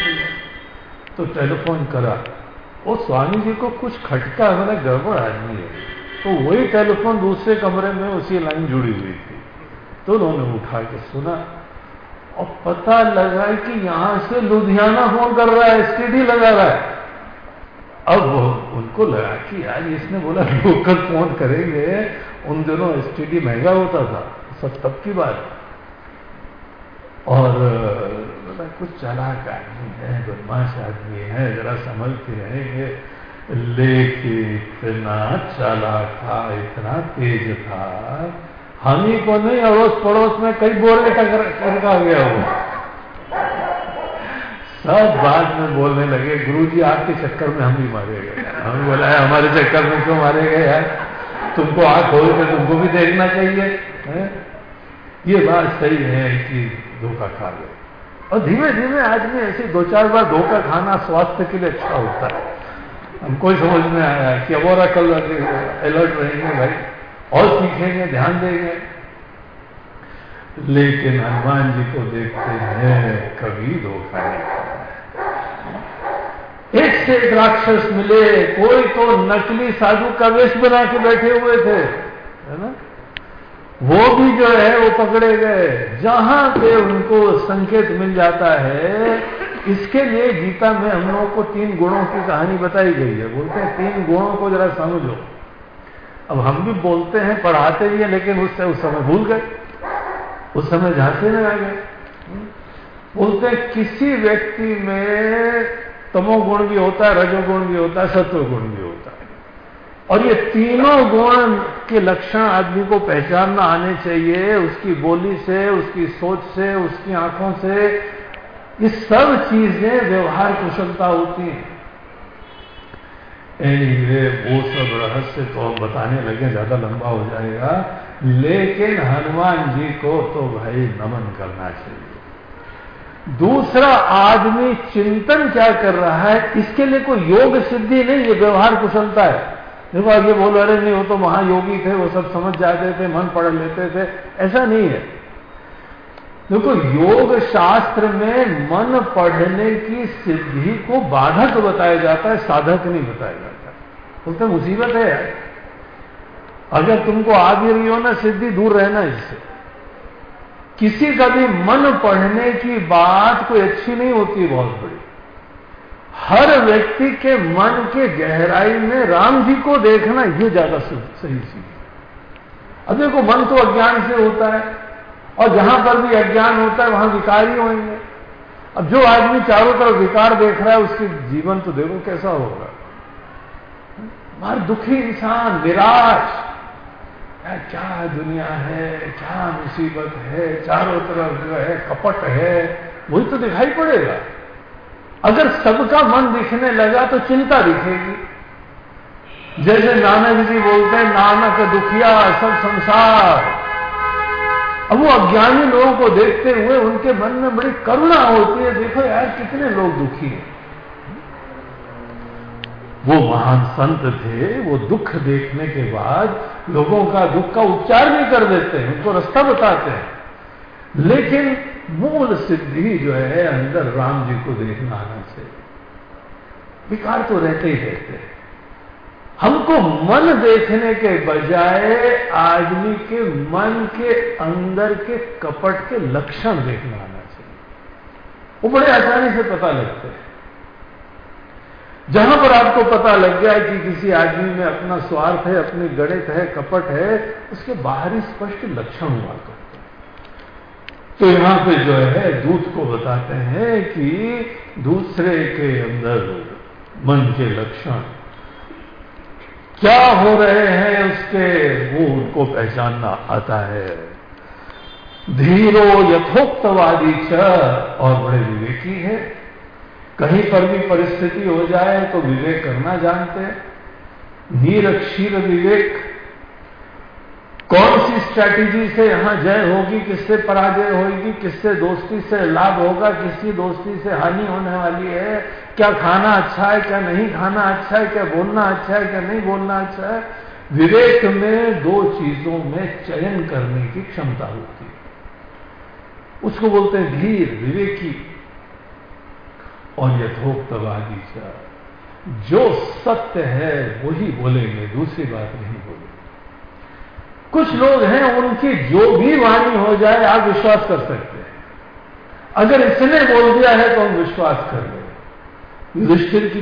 तो टेलीफोन करा। वो स्वामी जी को कुछ खटका बोला गड़बड़ आदमी है। तो वही टेलीफोन दूसरे कमरे में उसी लाइन जुड़ी हुई थी। तो उन्होंने उठा के सुना। और पता लगा कि यहाँ से लुधियाना फ़ोन कर रहा है, एसटीडी लगा रहा है। अब उनको लगा कि यार, इसने बोला, लोकल फ़ोन करेंगे। उन दिनों एसटीडी महँगा होता था। सब तब की बात। और बड़ा कुछ चालाक आदमी है, बदमाश आदमी है, जरा समझ के रहेंगे लेकिन इतना चालाक था, इतना तेज था, हम ही को नहीं अड़ोस पड़ोस में कई बोले टकरा गया वो सब बाद में बोलने लगे गुरु जी आपके चक्कर में हम ही मारे गए। हम बोला है हमारे चक्कर में क्यों मारे गए यार? तुमको आँख खोल के तुमको भी देखना चाहिए, है? ये बात सही है कि धोखा खा गए। और धीमे धीमे आदमी ऐसे दो चार बार धोखा खाना स्वास्थ्य के लिए अच्छा होता है। हमको समझ में आया कि अब और अकल अलर्ट रहेंगे भाई, और सीखेंगे, ध्यान देंगे। लेकिन हनुमान जी को देखते हैं, कभी धोखा नहीं एक से एक राक्षस मिले, कोई तो नकली साधु का वेश बना के बैठे हुए थे, है ना? वो भी जो है वो पकड़े गए। जहाँ पे उनको संकेत मिल जाता है, इसके लिए गीता में हम लोगों को तीन गुणों की कहानी बताई गई है। बोलते हैं, तीन गुणों को जरा समझो। अब हम भी बोलते हैं, पढ़ाते भी हैं, लेकिन उससे उस समय भूल गए। उस समय झांसे में आ गए। बोलते हैं, किसी व्यक्ति में तमोगुण भी होता है रजोगुण भी होता है सत्वगुण भी होता। और ये तीनों गुण के लक्षण आदमी को पहचानना आने चाहिए, उसकी बोली से, उसकी सोच से, उसकी आँखों से। ये सब चीज़ें व्यवहार कुशलता होती हैं। ये वो सब रहस्य तो हम बताने लगे, ज़्यादा लंबा हो जाएगा। लेकिन हनुमान जी को तो भाई नमन करना चाहिए। दूसरा आदमी चिंतन क्या कर रहा है, इसके लिए कोई योग सिद्धि नहीं, ये व्यवहार कुशलता है। देखो ये बोल रहे, नहीं, वो तो महायोगी थे, वो सब समझ जाते थे, मन पढ़ लेते थे। ऐसा नहीं है। देखो, योग शास्त्र में मन पढ़ने की सिद्धि को बाधक बताया जाता है, साधक नहीं बताया जाता। बोलते मुसीबत है यार। अगर तुमको आ भी रही हो ना, सिद्धि दूर रहना इससे। किसी का भी मन पढ़ने की बात कोई अच्छी नहीं होती, बहुत बड़ी। हर व्यक्ति के मन के गहराई में राम जी को देखना ये ज़्यादा सही चीज़ अब देखो, मन तो अज्ञान से होता है, और जहाँ पर भी अज्ञान होता है, वहाँ विकार ही होंगे। अब जो आदमी चारों तरफ़ विकार देख रहा है, उसके जीवन तो देखो कैसा होगा। हर दुखी इंसान, निराश क्या दुनिया है, क्या मुसीबत है, चारों तरफ़ जो है कपट है, वही तो दिखाई पड़ेगा। अगर सबका मन दिखने लगा तो चिंता दिखेगी। जैसे नानक जी बोलते हैं, नानक दुखिया, सब संसार। अब वो अज्ञानी लोगों को देखते हुए उनके मन में बड़ी करुणा होती है, देखो यार कितने लोग दुखी हैं। वो महान संत थे, वो दुख देखने के बाद लोगों का दुख का उपचार भी कर देते हैं, उनको रास्ता बताते हैं। लेकिन मूल सिद्धि जो है अंदर राम जी को देखना आना चाहिए। विकार तो रहते ही रहते हैं। हमको मन देखने के बजाय आदमी के मन के अंदर के कपट के लक्षण देखना आना चाहिए। वो बड़े आसानी से पता लगते हैं। जहाँ पर आपको पता लग गया कि किसी आदमी में अपना स्वार्थ है, अपनी गणित है, कपट है, उसके बाहरी स्पष्ट लक्षण हुआ करते तो यहाँ पे जो है दूध को बताते हैं कि दूसरे के अंदर मन के लक्षण क्या हो रहे हैं उसके, वो उनको पहचानना आता है। धीरो यथोक्तवादी च, और बड़े विवेकी है। कहीं पर भी परिस्थिति हो जाए तो विवेक करना जानते नीर क्षीर विवेक कौन सी स्ट्रैटेजी से यहाँ जय होगी, किससे पराजय होगी, किससे दोस्ती से लाभ होगा, किसकी दोस्ती से हानि होने वाली है? क्या खाना अच्छा है, क्या नहीं खाना अच्छा है, क्या बोलना अच्छा है, क्या नहीं बोलना अच्छा है? विवेक में दो चीज़ों में चयन करने की क्षमता होती है। उसको बोलते हैं धीर, विवेकी और यथोक्तवादी जो सत्य है, वही बोलेंगे, दूसरी बात नहीं। कुछ लोग हैं, उनकी जो भी वाणी हो जाए, आप विश्वास कर सकते हैं। अगर इसने बोल दिया है तो हम विश्वास कर ले। युधिष्ठिर की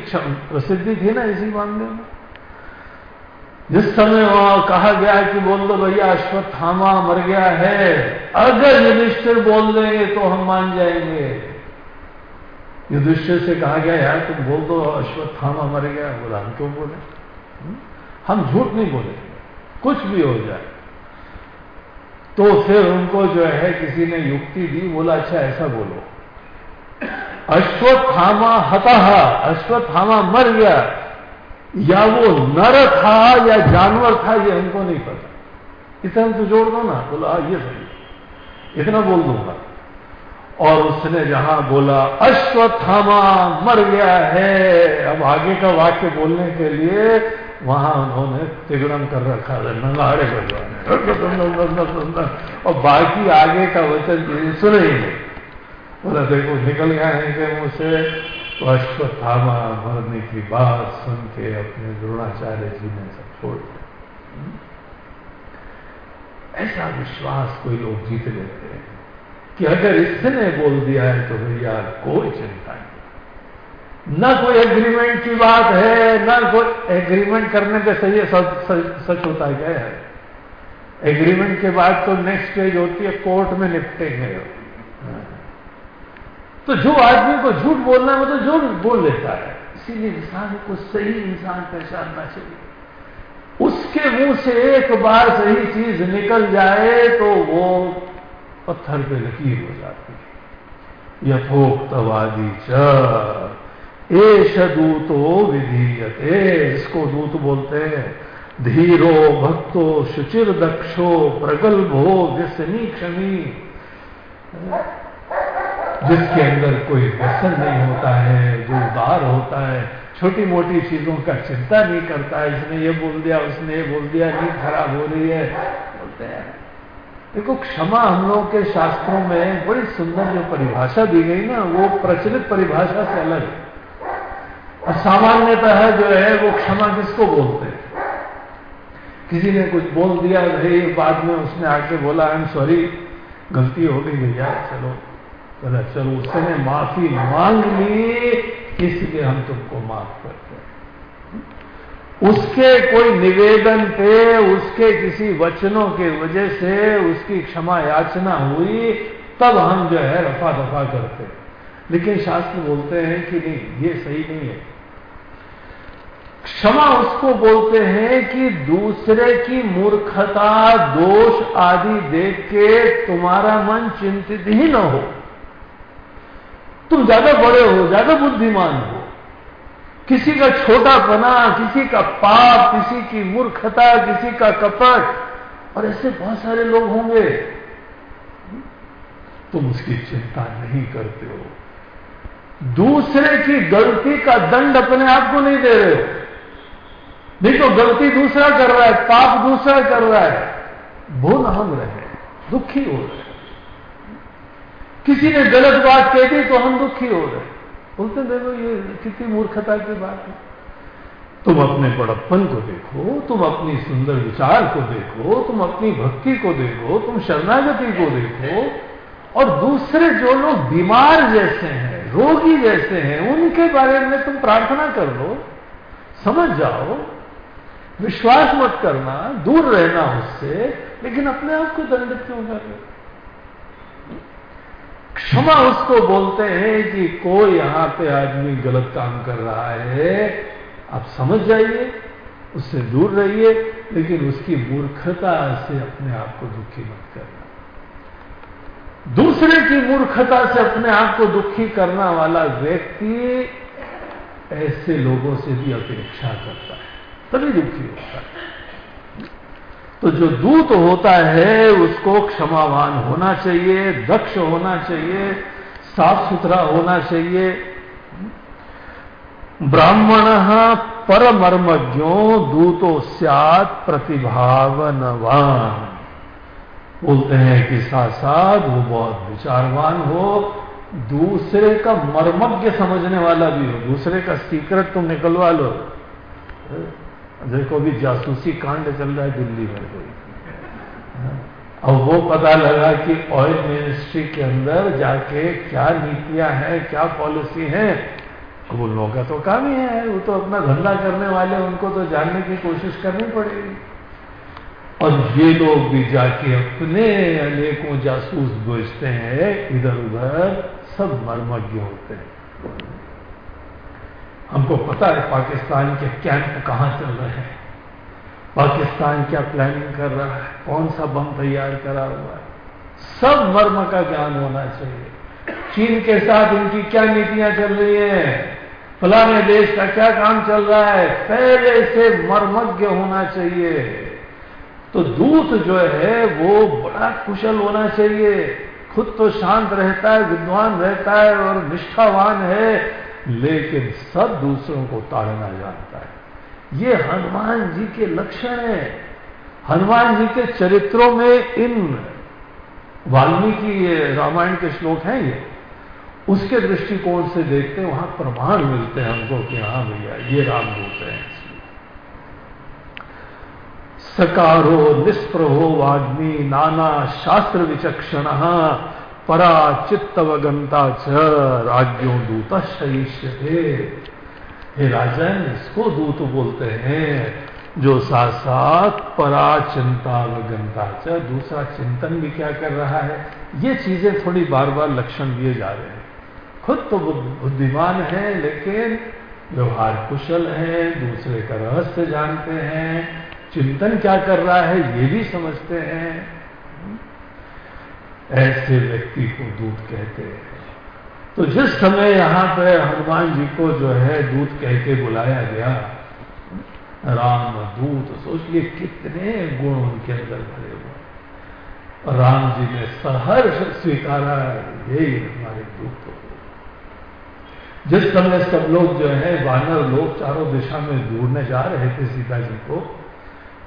प्रसिद्धि थी ना इसी मामले में। जिस समय वहाँ कहा गया कि बोल दो, भैया अश्वत्थामा मर गया है। अगर युधिष्ठिर बोल देंगे तो हम मान जाएँगे। युधिष्ठिर से कहा गया, यार, तुम बोल दो अश्वत्थामा मर गया बोला, हम क्यों बोले? हम झूठ नहीं बोले। कुछ भी हो जाए। तो फिर उनको जो है किसी ने युक्ति दी बोला अच्छा ऐसा बोलो। अश्वत्थामा हतः अश्वत्थामा मर गया। या वो नर था या जानवर था ये हमको नहीं पता। हम तो जोड़ दो ना। बोला हाँ, ये सही इतना बोल दूँगा। और उसने जहाँ बोला अश्वत्थामा मर गया है। अब आगे का वाक्य बोलने के लिए वहाँ उन्होंने तिगड़म कर रखा है नंगाड़े बजवाने और बाकी आगे का वचन सुने ही नहीं। बोला, देखो, निकल गया है कि मुझसे तो अश्वत्थामा, मरने की बात सुन के अपने द्रोणाचार्य जी ने सब छोड़ दिया। ऐसा विश्वास कोई लोग जीत लेते हैं कि अगर इसने बोल दिया है तो भैया कोई चिंता नहीं। न कोई एग्रीमेंट की बात है न कोई एग्रीमेंट करने के सही सच, सच, सच होता है क्या है? एग्रीमेंट के बाद तो नेक्स्ट स्टेज होती है कोर्ट में निपटेंगे तो जो आदमी को झूठ बोलना है वो तो झूठ बोल लेता है। इसीलिए इंसान को सही इंसान पहचानना चाहिए। उसके मुँह से एक बार सही चीज़ निकल जाए तो वो पत्थर पे लकीर हो जाती है। यथोक्तवादी च एश दूतो विधीयते। इसको दूत बोलते हैं। धीरो भक्तो शुचिर दक्षो प्रगल्भो व्यसनी क्षमी। जिसके अंदर कोई व्यसन नहीं होता है, जो उदार होता है छोटी मोटी चीज़ों का चिंता नहीं करता है। इसने ये बोल दिया, उसने ये बोल दिया नहीं खराब हो रही है। बोलते हैं। देखो, क्षमा हम लोगों के शास्त्रों में बड़ी सुंदर जो परिभाषा दी गई ना, वो प्रचलित परिभाषा से अलग है। और सामान्यतः जो है, वो क्षमा किसको बोलते हैं? किसी ने कुछ बोल दिया भाई बाद में उसने आके बोला आई एम सॉरी गलती हो गई भैया चलो चलो चलो, उसने माफ़ी मांग ली, इसलिए हम तुमको माफ़ करते हैं। उसके कोई निवेदन पे उसके किसी वचनों के वजह से उसकी क्षमा याचना हुई, तब हम जो है रफा दफ़ा करते लेकिन शास्त्र बोलते हैं कि नहीं, ये सही नहीं है। क्षमा उसको बोलते हैं कि दूसरे की मूर्खता, दोष आदि देख के तुम्हारा मन चिंतित ही न हो। तुम ज़्यादा बड़े हो, ज़्यादा बुद्धिमान हो। किसी का छोटा पना, किसी का पाप, किसी की मूर्खता, किसी का कपट, और ऐसे बहुत सारे लोग होंगे। तुम उसकी चिंता नहीं करते हो। दूसरे की गलती का दंड अपने आप को नहीं दे रहे हो। तो गलती दूसरा कर रहा है, पाप दूसरा कर रहा है। भूल हम रहे, दुखी हो रहे। किसी ने गलत बात कह दी तो हम दुखी हो रहे। बोलते देखो, ये कितनी मूर्खता की बात है। तुम अपने बड़प्पन को देखो, तुम अपनी सुंदर विचार को देखो, तुम अपनी भक्ति को देखो, तुम शरणागति को देखो, और दूसरे जो लोग बीमार जैसे हैं, रोगी जैसे हैं, उनके बारे में तुम प्रार्थना कर लो, समझ जाओ विश्वास मत करना, दूर रहना उससे, लेकिन अपने आप को दंडित क्यों कर रहे क्षमा उसको बोलते हैं कि कोई यहाँ पे आदमी गलत काम कर रहा है। आप समझ जाइए, उससे दूर रहिए, लेकिन उसकी मूर्खता से अपने आप को दुखी मत करना। दूसरे की मूर्खता से अपने आप को दुखी करना वाला व्यक्ति ऐसे लोगों से भी अपेक्षा करता है। तभी दुखी होता है। तो जो दूत होता है, उसको क्षमावान होना चाहिए, दक्ष होना चाहिए, साफ़ सुथरा होना चाहिए। ब्राह्मण परमर्मज्ञो दूतो सियात प्रतिभावनवान। बोलते हैं कि साथ साथ वो बहुत विचारवान हो, दूसरे का मर्मज्ञ समझने वाला भी हो, दूसरे का सीक्रेट तुम निकलवा लो। देखो भी जासूसी कांड चल रहा है दिल्ली में कोई। अब वो पता लगा कि ऑयल मिनिस्ट्री के अंदर जाके क्या नीतियाँ हैं, क्या पॉलिसी है। अब उन लोगों का तो काम ही है, वो तो अपना धंधा करने वाले, उनको तो जानने की कोशिश करनी पड़ेगी। और ये लोग भी जाके अपने अनेकों जासूस भेजते हैं इधर उधर सब मर्मज्ञ होते हैं। हमको पता है पाकिस्तान के कैंप कहाँ चल रहे हैं। पाकिस्तान क्या प्लानिंग कर रहा है? कौन सा बम तैयार करा हुआ है? सब मर्म का ज्ञान होना चाहिए। चीन के साथ इनकी क्या नीतियाँ चल रही हैं? फलाने देश का क्या काम चल रहा है? पहले से मर्मज्ञ होना चाहिए। तो दूत जो है, वो बड़ा कुशल होना चाहिए। खुद तो शांत रहता है, विद्वान रहता है और निष्ठावान है। लेकिन सब दूसरों को ताड़ना जानता है। ये हनुमान जी के लक्षण है। हनुमान जी के चरित्रों में इन वाल्मीकि रामायण के श्लोक हैं ये। उसके दृष्टिकोण से देखते हैं, वहाँ प्रमाण मिलते हैं हमको कि हाँ भैया, ये रामदूत हैं। सकारो निष्प्रहो वाग्मी नाना शास्त्र विचक्षण परा चित्तवगंता च राज्यों दूत थे हे राजन, इसको दूत बोलते हैं, जो साथ साथ परा चिंता वगंता च, दूसरा चिंतन भी क्या कर रहा है? ये चीज़ें थोड़ी बार बार लक्षण दिए जा रहे हैं। खुद तो बुद्धिमान है, लेकिन व्यवहार कुशल है, दूसरे का रहस्य जानते हैं। चिंतन क्या कर रहा है, ये भी समझते हैं। ऐसे व्यक्ति को दूत कहते हैं। तो जिस समय यहाँ पर हनुमान जी को जो है दूत कह के बुलाया गया राम दूत सोचिए कितने गुण उनके अंदर भरे हुए राम जी ने सहर्ष स्वीकारा यही हमारे दूत हो जिस समय सब लोग जो है वानर लोग चारों दिशा में ढूँढने जा रहे थे सीता जी को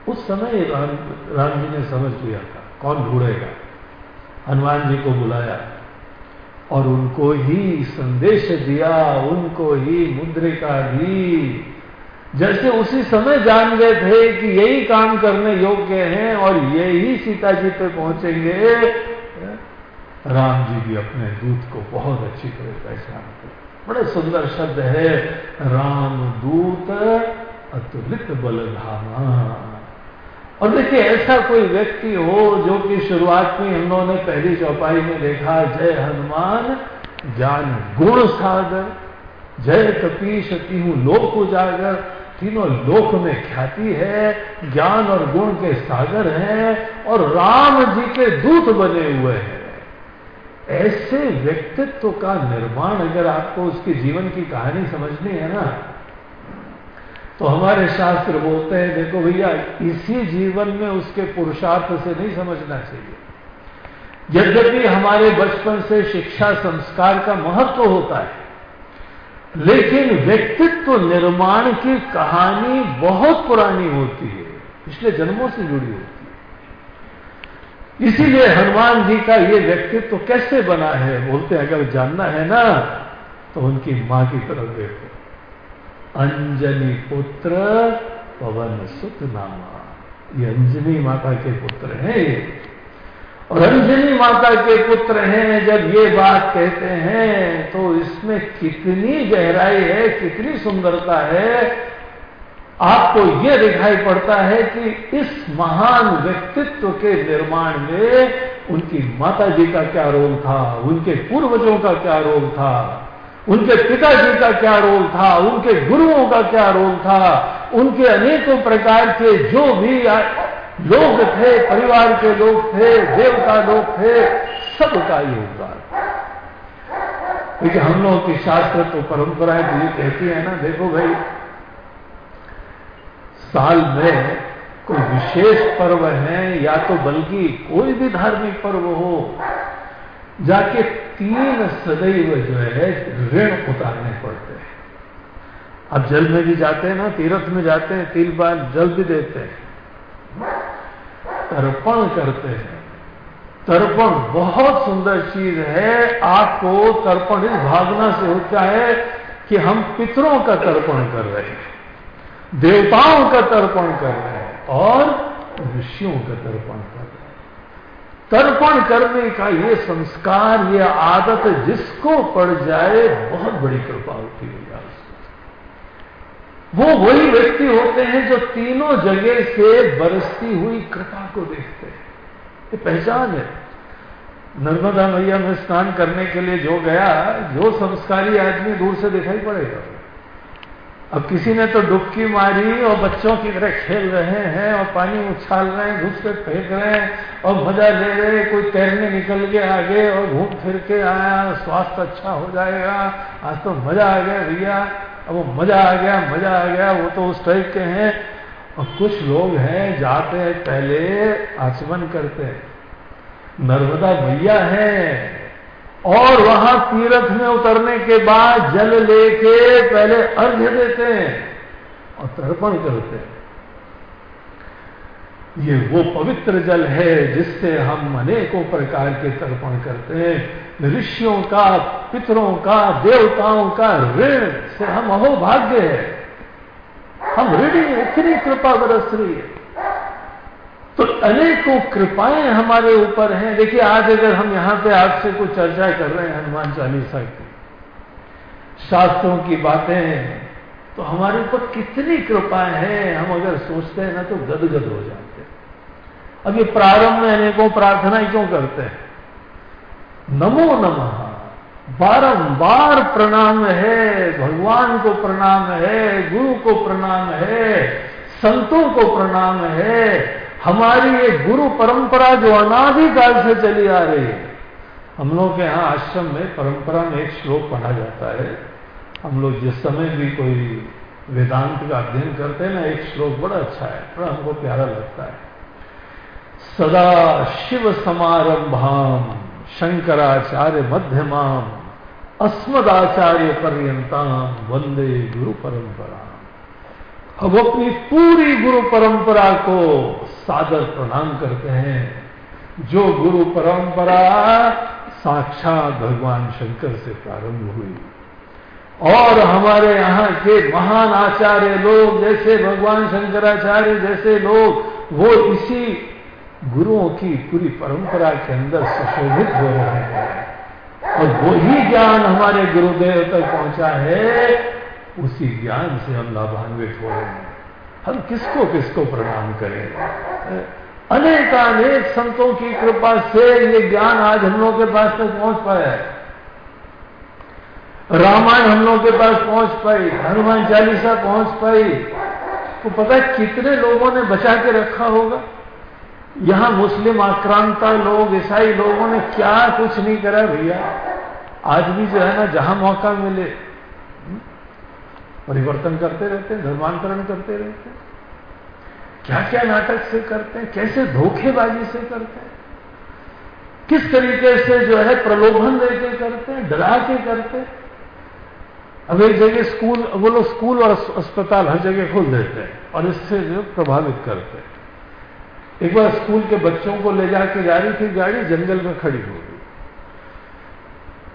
उस समय राम, राम जी ने समझ लिया था कौन ढूंढेगा? हनुमान जी को बुलाया और उनको ही संदेश दिया, उनको ही मुद्रिका दी। जैसे उसी समय जान गए थे कि यही काम करने योग्य हैं और यही सीता जी पे पहुँचेंगे। राम जी भी अपने दूत को बहुत अच्छी तरह पहचानते बड़े सुंदर शब्द है, राम दूत अतुलित बलधामा। और देखिए, ऐसा कोई व्यक्ति हो जो कि शुरुआत में हम लोगों ने पहली चौपाई में देखा, जय हनुमान ज्ञान गुण सागर, जय कपीश तीनों लोक उजागर, तीनों लोक में ख्याति है, ज्ञान और गुण के सागर हैं और राम जी के दूत बने हुए हैं। ऐसे व्यक्तित्व का निर्माण अगर आपको उसके जीवन की कहानी समझनी है ना तो हमारे शास्त्र बोलते हैं, देखो भैया, इसी जीवन में उसके पुरुषार्थ से नहीं समझना चाहिए। यद्यपि हमारे बचपन से शिक्षा संस्कार का महत्व होता है, लेकिन व्यक्तित्व निर्माण की कहानी बहुत पुरानी होती है, पिछले जन्मों से जुड़ी होती है। इसीलिए हनुमान जी का ये व्यक्तित्व कैसे बना है, बोलते हैं, अगर जानना है ना तो उनकी माँ की तरफ़ देखो। अंजनी पुत्र पवन सुत नामा ये अंजनी माता के पुत्र हैं और अंजनी माता के पुत्र हैं जब ये बात कहते हैं तो इसमें कितनी गहराई है कितनी सुंदरता है आपको यह दिखाई पड़ता है कि इस महान व्यक्तित्व के निर्माण में उनकी माता जी का क्या रोल था उनके पूर्वजों का क्या रोल था उनके पिताजी का क्या रोल था, उनके गुरुओं का क्या रोल था, उनके अनेकों प्रकार के जो भी लोग थे, परिवार के लोग थे देवता लोग थे, सबका योगदान क्योंकि हम लोगों की शास्त्र तो परंपराएँ तो कहती है ना, देखो भाई, साल में कोई विशेष पर्व है, या तो बल्कि कोई भी धार्मिक पर्व हो जाके तीन सदैव जो है, ऋण उतारने पड़ते हैं। अब जल में भी जाते हैं ना, तीर्थ में जाते हैं, तीन बार जल भी देते हैं। तर्पण करते हैं। तर्पण बहुत सुंदर चीज़ है, आपको तर्पण इस भावना से होता है कि हम पितरों का तर्पण कर रहे हैं, देवताओं का तर्पण कर रहे हैं और ऋषियों का तर्पण तर्पण करने का ये संस्कार, ये आदत जिसको पड़ जाए, बहुत बड़ी कृपा होती है वो वही व्यक्ति होते हैं जो तीनों जगह से बरसती हुई कृपा को देखते हैं। ये पहचान है। नर्मदा मैया में स्नान करने के लिए जो गया, जो संस्कारी आदमी दूर से दिखाई पड़ेगा। अब किसी ने तो डुबकी मारी और बच्चों की तरह खेल रहे हैं और पानी उछाल रहे हैं घुस पे फेंक रहे हैं और मज़ा ले रहे कोई तैरने निकल के आगे और घूम फिर के आया, स्वास्थ्य अच्छा हो जाएगा। आज तो मज़ा आ गया भैया अब वो मज़ा आ गया, मज़ा आ गया, वो तो उस टाइप के हैं। और कुछ लोग हैं, जाते हैं पहले, आचमन करते हैं। नर्मदा भैया है। और वहाँ तीर्थ में उतरने के बाद जल लेके पहले अर्घ्य देते हैं और तर्पण करते हैं। ये वो पवित्र जल है जिससे हम अनेकों प्रकार के तर्पण करते हैं। ऋषियों का, पितरों का, देवताओं का ऋण से हम अहोभाग्य है। हम ऋणी इतनी कृपा बरस रही है। तो अनेकों कृपाएँ हमारे ऊपर हैं। देखिए, आज अगर हम यहाँ पे आपसे कुछ चर्चा कर रहे हैं हनुमान चालीसा की, शास्त्रों की बातें तो हमारे ऊपर कितनी कृपाएँ हैं, हम अगर सोचते हैं ना तो गदगद हो जाते हैं। अब ये प्रारंभ में अनेकों प्रार्थनाएँ क्यों करते हैं? नमो नमः। बारंबार प्रणाम है, भगवान को प्रणाम है, गुरु को प्रणाम है, संतों को प्रणाम है हमारी ये गुरु परंपरा जो अनादिकाल से चली आ रही है, हम लोग के यहाँ आश्रम में परंपरा में एक श्लोक पढ़ा जाता है। हम लोग जिस समय भी कोई वेदांत का अध्ययन करते हैं ना, एक श्लोक बड़ा अच्छा है, बड़ा हमको प्यारा लगता है। सदा शिव समारंभाम, शंकराचार्य मध्यमाम, अस्मदाचार्य पर्यंताम, वंदे गुरु परंपरा अब अपनी पूरी गुरु परंपरा को सादर प्रणाम करते हैं। जो गुरु परंपरा साक्षात भगवान शंकर से प्रारंभ हुई। और हमारे यहाँ के महान आचार्य लोग, जैसे भगवान शंकराचार्य जैसे लोग, वो इसी गुरुओं की पूरी परंपरा के अंदर सुशोभित हो रहे हैं। और वही ज्ञान हमारे गुरुदेव तक पहुँचा है। उसी ज्ञान से हम लाभान्वित हो रहे हैं। हम किसको किसको प्रणाम करें? अनेकानेक संतों की कृपा से ये ज्ञान आज हम लोग के पास तक पहुँच पाया है। रामायण हम लोग के पास पहुँच पाई, हनुमान चालीसा पहुँच पाई। तो पता है कितने लोगों ने बचा के रखा होगा? यहाँ मुस्लिम आक्रांता लोग, ईसाई लोगों ने क्या कुछ नहीं करा भैया? आज भी जो है ना, जहाँ मौका मिले परिवर्तन करते रहते हैं, धर्मांतरण करते रहते हैं। क्या क्या नाटक से करते हैं, कैसे धोखेबाजी से करते हैं? किस तरीके से जो है प्रलोभन देके करते हैं, डरा के करते हैं? अब एक जगह स्कूल, वो लोग स्कूल और अस्पताल हर जगह खोल देते हैं और इससे जो प्रभावित करते हैं। एक बार स्कूल के बच्चों को ले जाके जा रही थी गाड़ी, जंगल में खड़ी हो गई।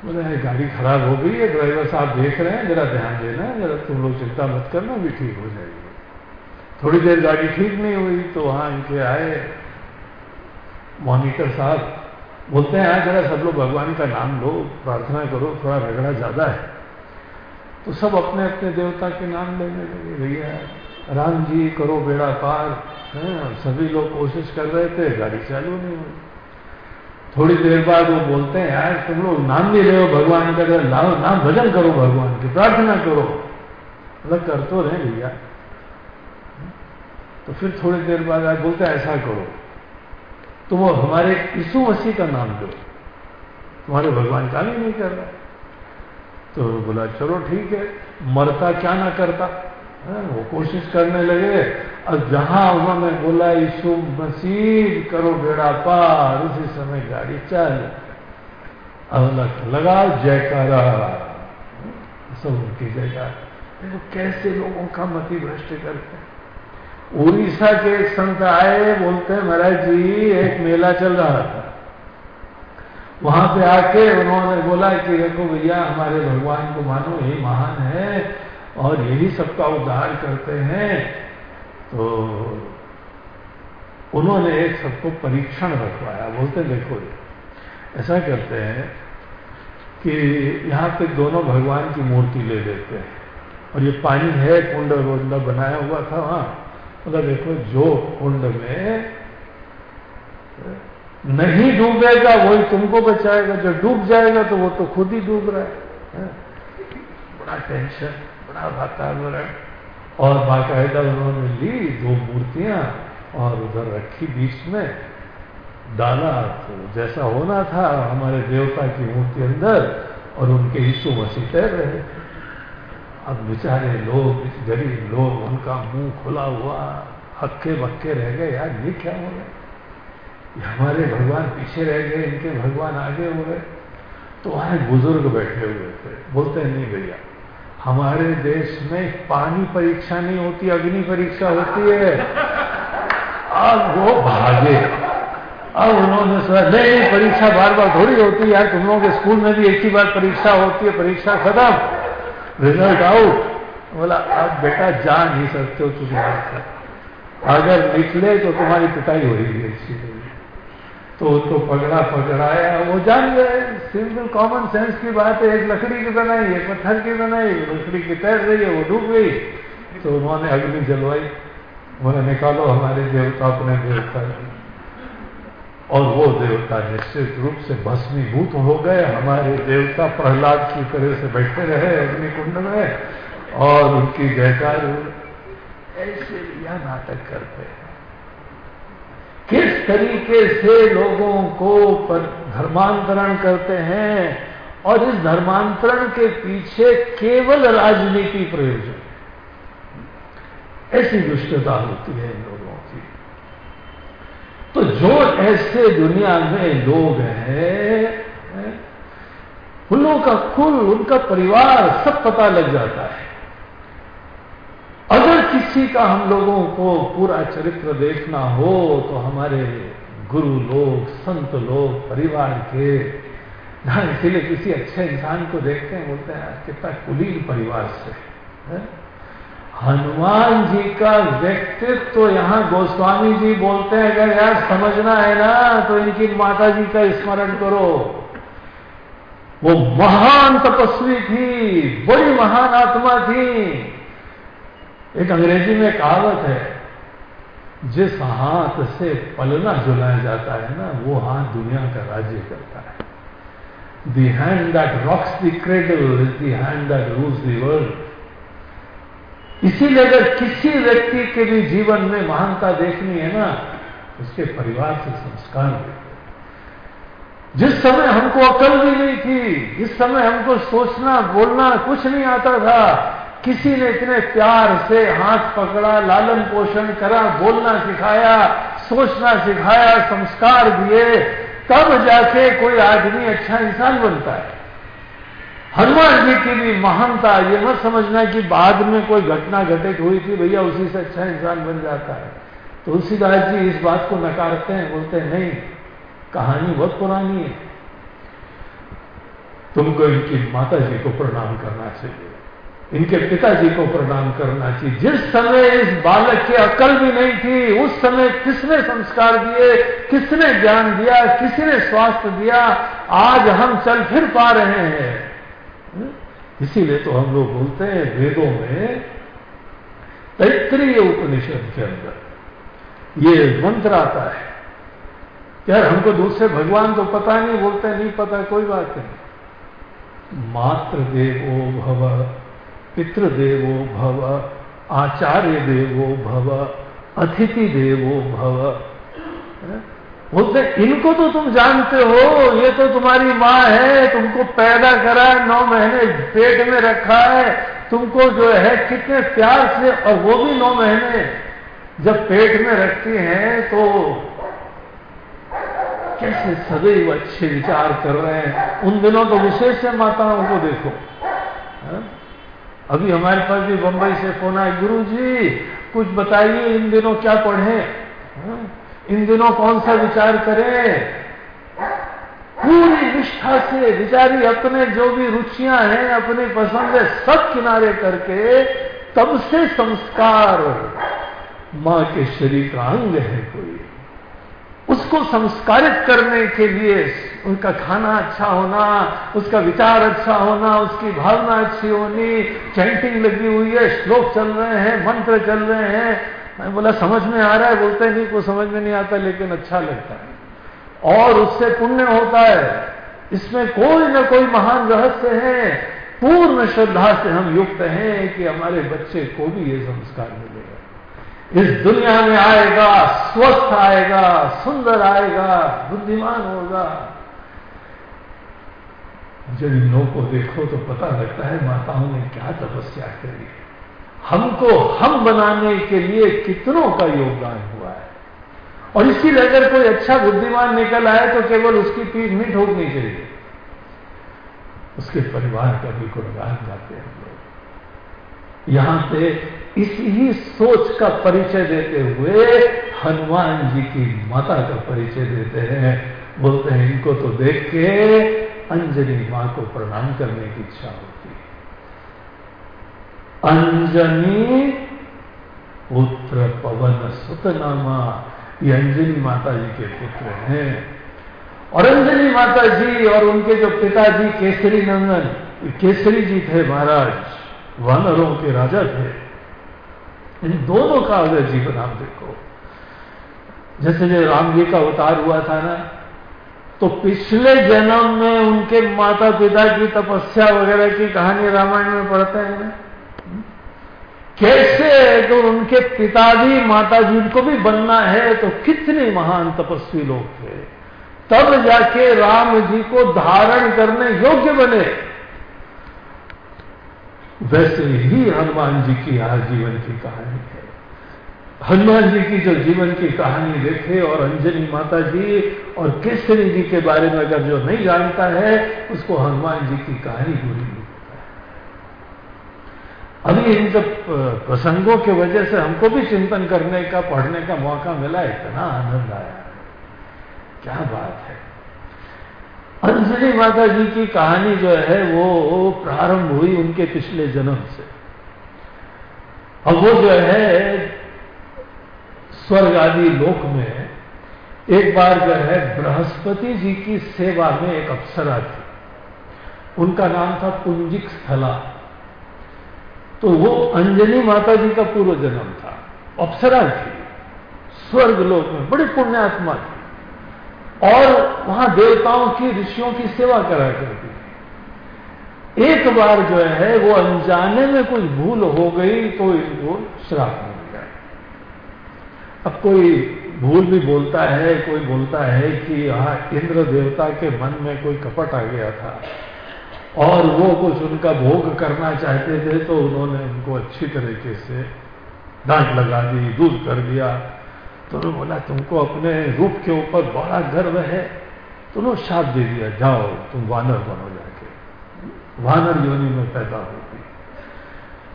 बोले गाड़ी खराब हो गई है, ड्राइवर साहब देख रहे हैं, जरा ध्यान देना है जरा तुम लोग चिंता मत करना भी ठीक हो जाएगी। थोड़ी देर गाड़ी ठीक नहीं हुई तो वहाँ इनके आए मॉनिटर साहब, बोलते हैं हाँ जरा सब लोग भगवान का नाम लो, प्रार्थना करो, थोड़ा रगड़ा ज़्यादा है। तो सब अपने अपने देवता के नाम लेने लगे, भैया, राम जी, करो बेड़ा पार। है, सभी लोग कोशिश कर रहे थे, गाड़ी चालू नहीं हुई। थोड़ी देर बाद वो बोलते हैं, यार, तुम लोग नाम भी ले भगवान का नाम नाम भजन करो भगवान की, प्रार्थना करो। मतलब कर तो रहे भैया। तो फिर थोड़ी देर बाद आज बोलते ऐसा करो तो वो हमारे यीशु मसीह का नाम लो। तुम्हारे भगवान का भी नहीं कर रहा तो बोला, चलो ठीक है, मरता क्या ना करता? वो कोशिश करने लगे। और जहाँ उन्होंने बोला, यीशु मसीह करो बेड़ा पार, उसी समय गाड़ी चल। अब लगा, जयकारा। सब उनकी जयकार देखो कैसे लोगों का मति भ्रष्ट करते हैं? उड़ीसा के एक संत आए, बोलते हैं, महाराज जी, एक मेला चल रहा था। वहाँ पे आके उन्होंने बोला कि, देखो भैया, हमारे भगवान को मानो, यही महान है। और यही सबका उद्धार करते हैं तो उन्होंने एक सबको परीक्षण रखवाया। बोलते, देखो, ऐसा करते हैं कि यहाँ पे दोनों भगवान की मूर्ति ले लेते हैं। और ये पानी है, कुंड बनाया हुआ था वहाँ। मतलब देखो, जो कुंड में नहीं डूबेगा, वही तुमको बचाएगा। जो डूब जाएगा तो वो तो खुद ही डूब रहा है। बड़ा टेंशन। बड़ा वातावरण और बाकायदा उन्होंने ली दो मूर्तियाँ और उधर रखी बीच में। डाला तो जैसा होना था, हमारे देवता की मूर्ति अंदर और उनके यीशु मसीह तैर रहे। अब बेचारे लोग गरीब लोग, उनका मुँह खुला हुआ, हक्के बक्के रह गए, यार ये क्या हो गया हमारे भगवान पीछे रह गए, इनके भगवान आगे हुए तो वहाँ बुज़ुर्ग बैठे हुए थे, बोलते नहीं भैया हमारे देश में पानी परीक्षा नहीं होती, अग्नि परीक्षा होती है। अब वो भागे। अब उन्होंने सोचा, नहीं परीक्षा बार बार थोड़ी होती है यार, तुम लोगों के स्कूल में भी एक ही बार परीक्षा होती है, परीक्षा खत्म। रिज़ल्ट आउट बोला, अब बेटा जा नहीं सकते हो तुम यहाँ से अगर निकले तो तुम्हारी पिटाई होगी अच्छी तो तो पकड़ा पकड़ाया वो जान गए। सिंपल कॉमन सेंस की बात है, एक लकड़ी की बनाई, एक पत्थर की बनाई, लकड़ी की तैर रही है, वो डूब गई। तो उन्होंने अग्नि जलवाई। उन्होंने निकालो, हमारे देवता अपने देवता और वो देवता निश्चित रूप से भस्मीभूत हो गए। हमारे देवता प्रहलाद की तरह से बैठे रहे, अग्निकुंड में, और उनकी जयकार। ऐसे यह नाटक करते हैं। किस तरीके से लोगों को पर धर्मांतरण करते हैं और इस धर्मांतरण के पीछे केवल राजनीति प्रयोजन ऐसी दुष्टता होती है इन लोगों की। तो जो ऐसे दुनिया में लोग हैं, उन लोगों का कुल, उनका परिवार सब पता लग जाता है। अगर किसी का हम लोगों को पूरा चरित्र देखना हो तो हमारे गुरु लोग, संत लोग, परिवार के इसीलिए किसी अच्छे इंसान को देखते हैं, बोलते हैं कितना कुलीन परिवार से? हनुमान जी का व्यक्तित्व तो यहाँ गोस्वामी जी बोलते हैं, अगर यार समझना है ना तो इनकी माता जी का स्मरण करो। वो महान तपस्वी थी, बड़ी महान आत्मा थी। एक अंग्रेज़ी में कहावत है, जिस हाथ से पलना झुलाया जाता है ना, वो हाथ दुनिया का राज्य करता है। The hand that rocks the cradle is the hand that rules the world इसीलिए अगर किसी व्यक्ति के भी जीवन में महानता देखनी है ना, उसके परिवार से संस्कार देखो जिस समय हमको अकल भी नहीं थी, जिस समय हमको सोचना, बोलना कुछ नहीं आता था किसी ने इतने प्यार से हाथ पकड़ा, लालन पोषण करा, बोलना सिखाया, सोचना सिखाया, संस्कार दिए, तब जाके कोई आदमी अच्छा इंसान बनता है। हनुमान जी की भी महानता, ये मत समझना कि बाद में कोई घटना घटित हुई थी, भैया उसी से अच्छा इंसान बन जाता है। तुलसीदास जी इस बात को नकारते हैं, बोलते हैं, नहीं, कहानी बहुत पुरानी है। तुमको इनकी माता जी को प्रणाम करना चाहिए। इनके पिताजी को प्रणाम करना चाहिए। जिस समय इस बालक की अकल भी नहीं थी, उस समय किसने संस्कार दिए, किसने ज्ञान दिया, किसने स्वास्थ्य दिया, आज हम चल फिर पा रहे हैं। हम्म? इसीलिए तो हम लोग बोलते हैं, वेदों में तैतरीय उपनिषद के अंदर ये मंत्र आता है। यार, हमको दूसरे भगवान तो पता नहीं, बोलते नहीं पता, कोई बात नहीं। मात्र देवो भव पितृदेवो भव आचार्य देवो भव अतिथि देवो भव बोलते, इनको तो तुम जानते हो, ये तो तुम्हारी माँ है, तुमको पैदा करा है नौ महीने पेट में रखा है, तुमको जो है कितने प्यार से, और वो भी नौ महीने जब पेट में रखती हैं तो कैसे सदैव अच्छे विचार कर रहे हैं? उन दिनों तो विशेष से माताओं को देखो। है? अभी हमारे पास भी बंबई से फ़ोन आए गुरु जी कुछ बताइए, इन दिनों क्या पढ़े? इन दिनों कौन सा विचार करें? पूरी निष्ठा से, बिचारी अपने जो भी रुचियाँ हैं, अपनी पसंद है, सब किनारे करके तब से संस्कार माँ के शरीर का अंग है कोई। उसको संस्कारित करने के लिए उनका खाना अच्छा होना, उसका विचार अच्छा होना, उसकी भावना अच्छी होनी चैंटिंग लगी हुई है, श्लोक चल रहे हैं, मंत्र चल रहे हैं। मैं बोला, समझ में आ रहा है? बोलते नहीं को समझ में नहीं आता, लेकिन अच्छा लगता है। और उससे पुण्य होता है। इसमें कोई ना कोई महान रहस्य है। पूर्ण श्रद्धा से हम युक्त हैं कि हमारे बच्चे को भी ये संस्कार मिलेगा इस दुनिया में आएगा, स्वस्थ आएगा, सुंदर आएगा, बुद्धिमान होगा। जब इन लोगों को देखो तो पता लगता है माताओं ने क्या तपस्या करी हमको हम बनाने के लिए कितनों का योगदान हुआ है। और इसीलिए अगर कोई अच्छा बुद्धिमान निकल आए तो केवल उसकी पीठ नहीं ठोकनी चाहिए। उसके परिवार का भी गुणगान गाते हैं। यहाँ पे इसी सोच का परिचय देते हुए हनुमान जी की माता का परिचय देते हैं। बोलते हैं, इनको तो देख के अंजनी माँ को प्रणाम करने की इच्छा होती है। अंजनी पुत्र पवन सुत नामा ये अंजनी माता जी के पुत्र हैं। और अंजनी माता जी और उनके जो पिताजी केसरी नंदन केसरी जी थे महाराज। वानरों के राजा थे। इन दोनों का अगर जीवन आप देखो, जैसे जो राम जी का अवतार हुआ था ना तो पिछले जन्म में उनके माता पिता की तपस्या वगैरह की कहानी रामायण में पढ़ते हैं कैसे तो उनके पिता भी माता जी को भी बनना है तो कितने महान तपस्वी लोग थे। तब जाके राम जी को धारण करने योग्य बने। वैसे ही हनुमान जी की आजीवन की कहानी है। हनुमान जी की जो जीवन की कहानी देखे और अंजनी माता जी और केसरी जी के बारे में अगर जो नहीं जानता है, उसको हनुमान जी की कहानी पूरी नहीं अभी इन सब प्रसंगों के वजह से हमको भी चिंतन करने का, पढ़ने का मौका मिला, इतना आनंद आया। क्या बात है। अंजलि माता जी की कहानी जो है, वो प्रारंभ हुई उनके पिछले जन्म से। अब वो जो है स्वर्ग आदि लोक में एक बार जो है, बृहस्पति जी की सेवा में एक अप्सरा थी। उनका नाम था पुंजिक स्थला। तो वो अंजनी माता जी का पूर्व जन्म था। अप्सरा थी। स्वर्ग लोक में, बड़ी पुण्यात्मा थी। और वहाँ देवताओं की, ऋषियों की सेवा करा करती एक बार जो है, वो अनजाने में कुछ भूल हो गई तो इनको श्राप मिल गया अब कोई भूल भी बोलता है, कोई बोलता है कि हाँ इंद्र देवता के मन में कोई कपट आ गया था। और वो कुछ उनका भोग करना चाहते थे तो उन्होंने उनको अच्छी तरीके से डांट लगा दी दूर कर दिया। तो उन्होंने बोला, तुमको अपने रूप के ऊपर बड़ा गर्व है। तो उन्होंने शाप दे दिया, जाओ, तुम वानर बनो जाके। वानर योनि में पैदा होगी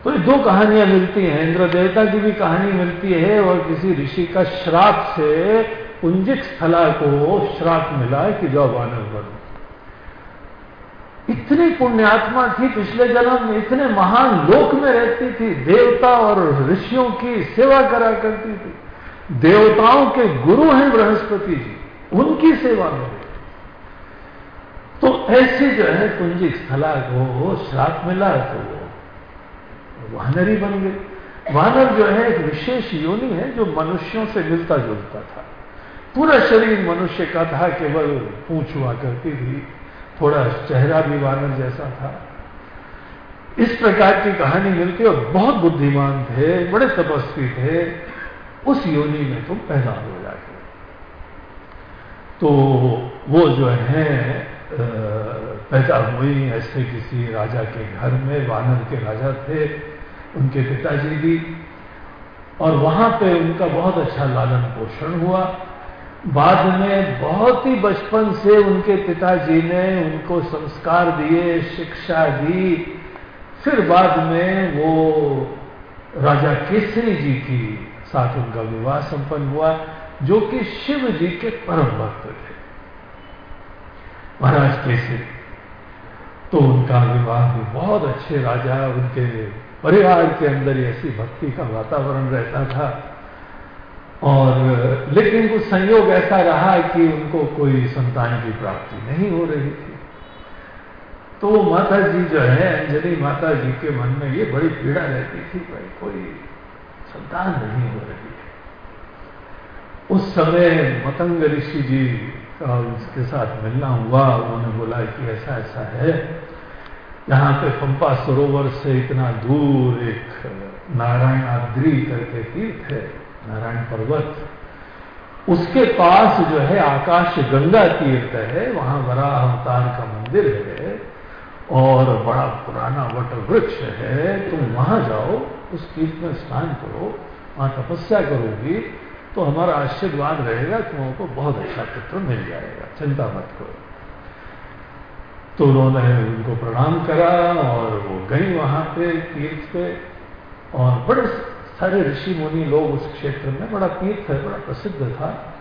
तो ये दो कहानियाँ मिलती हैं। इंद्र देवता की भी कहानी मिलती है और किसी ऋषि का श्राप से पुंजिक स्थला को श्राप मिला कि जाओ वानर बनो। इतनी पुण्यात्मा थी पिछले जन्म में, इतने महान लोक में रहती थी, देवता और ऋषियों की सेवा करा करती थी। देवताओं के गुरु हैं बृहस्पति जी, उनकी सेवा में तो ऐसी जो है कुंजी स्थला को श्राप मिला तो वो वानरी बन गए। वानर जो है एक विशेष योनि है जो मनुष्यों से मिलता जुलता था। पूरा शरीर मनुष्य का था, केवल पूछ हुआ करती थी। थोड़ा चेहरा भी वानर जैसा था। इस प्रकार की कहानी मिलती और बहुत बुद्धिमान थे, बड़े तपस्वी थे। उस योनि में तुम पैदा हो जाते तो वो जो है पैदा हुई ऐसे किसी राजा के घर में, वानर के राजा थे उनके पिताजी भी। और वहाँ पे उनका बहुत अच्छा लालन पोषण हुआ। बाद में बहुत ही बचपन से उनके पिताजी ने उनको संस्कार दिए, शिक्षा दी। फिर बाद में वो राजा केसरी जी की साथ उनका विवाह संपन्न हुआ, जो कि शिव जी के परम भक्त थे। महाराज केसरी तो उनका विवाह भी बहुत अच्छे राजा, उनके परिवार के अंदर ऐसी भक्ति का वातावरण रहता था। और, लेकिन कुछ संयोग ऐसा रहा कि उनको कोई संतान की प्राप्ति नहीं हो रही थी। तो माता जी जो है अंजलि माता जी के मन में ये बड़ी पीड़ा रहती थी, भाई, कोई संतान नहीं हो रही है। उस समय मतंग ऋषि जी का उसके साथ मिलना हुआ, उन्होंने बोला कि ऐसा ऐसा है। यहाँ पे पंपा सरोवर से इतना दूर एक नारायण आद्री करके तीर्थ है, नारायण पर्वत। उसके पास जो है आकाश गंगा तीर्थ है, वहाँ बड़ा अवतार का मंदिर है और बड़ा पुराना वट वृक्ष है। तुम वहाँ जाओ। उस तीर्थ में स्नान करो, वहाँ तपस्या करोगी तो हमारा आशीर्वाद रहेगा तुमको बहुत अच्छा पुत्र मिल जाएगा। चिंता मत करो। तो उन्होंने उनको प्रणाम करा और वो गई वहाँ पे तीर्थ पे और बड़े सारे ऋषि मुनि लोग उस क्षेत्र में, बड़ा तीर्थ है, बड़ा प्रसिद्ध था।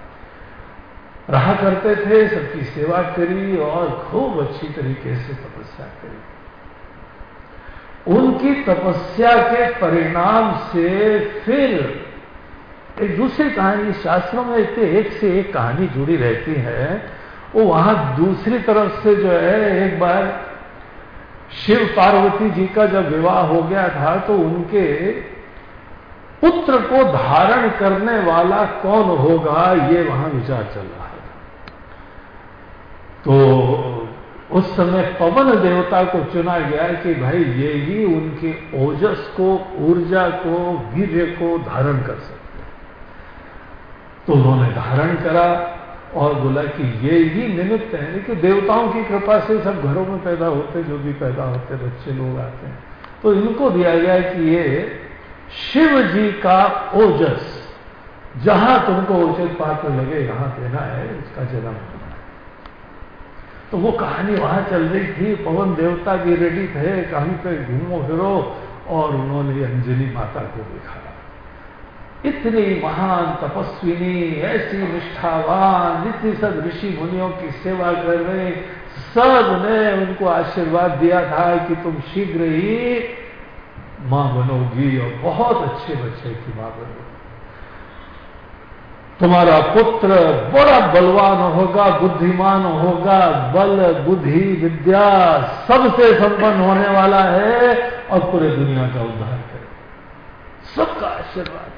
रहा करते थे, सबकी सेवा करी और खूब अच्छी तरीके से तपस्या करी। उनकी तपस्या के परिणाम से फिर एक दूसरी कहानी, शास्त्रों में इतने एक से एक कहानी जुड़ी रहती है। वो वहाँ दूसरी तरफ़ से जो है, एक बार शिव पार्वती जी का जब विवाह हो गया था तो उनके पुत्र को धारण करने वाला कौन होगा, ये वहाँ विचार चल रहा है। तो उस समय पवन देवता को चुना गया कि भाई ये ही उनके ओजस को, ऊर्जा को, वीर्य को धारण कर सकते तो उन्होंने धारण करा और बोला कि ये ही निमित्त है कि देवताओं की कृपा से सब घरों में पैदा होते, जो भी पैदा होते, बच्चे लोग आते हैं। तो इनको दिया गया कि ये शिव जी का ओजस, जहाँ तुमको उचित पात्र लगे, यहाँ देना है, इसका जन्म। है तो वो कहानी वहाँ चल रही थी, पवन देवता भी रेडी थे कहीं पे घूमो फिरो, और उन्होंने अंजलि माता को देखा। इतनी महान तपस्विनी, ऐसी निष्ठावान, इतनी सब ऋषि मुनियों की सेवा कर रहे सबने उनको आशीर्वाद दिया था कि तुम शीघ्र ही माँ बनोगी, और बहुत अच्छे बच्चे की माँ बनोगी। तुम्हारा पुत्र बड़ा बलवान होगा, बुद्धिमान होगा, बल, बुद्धि, विद्या सबसे संपन्न होने वाला है और पूरे दुनिया का उद्धार करे। सबका आशीर्वाद।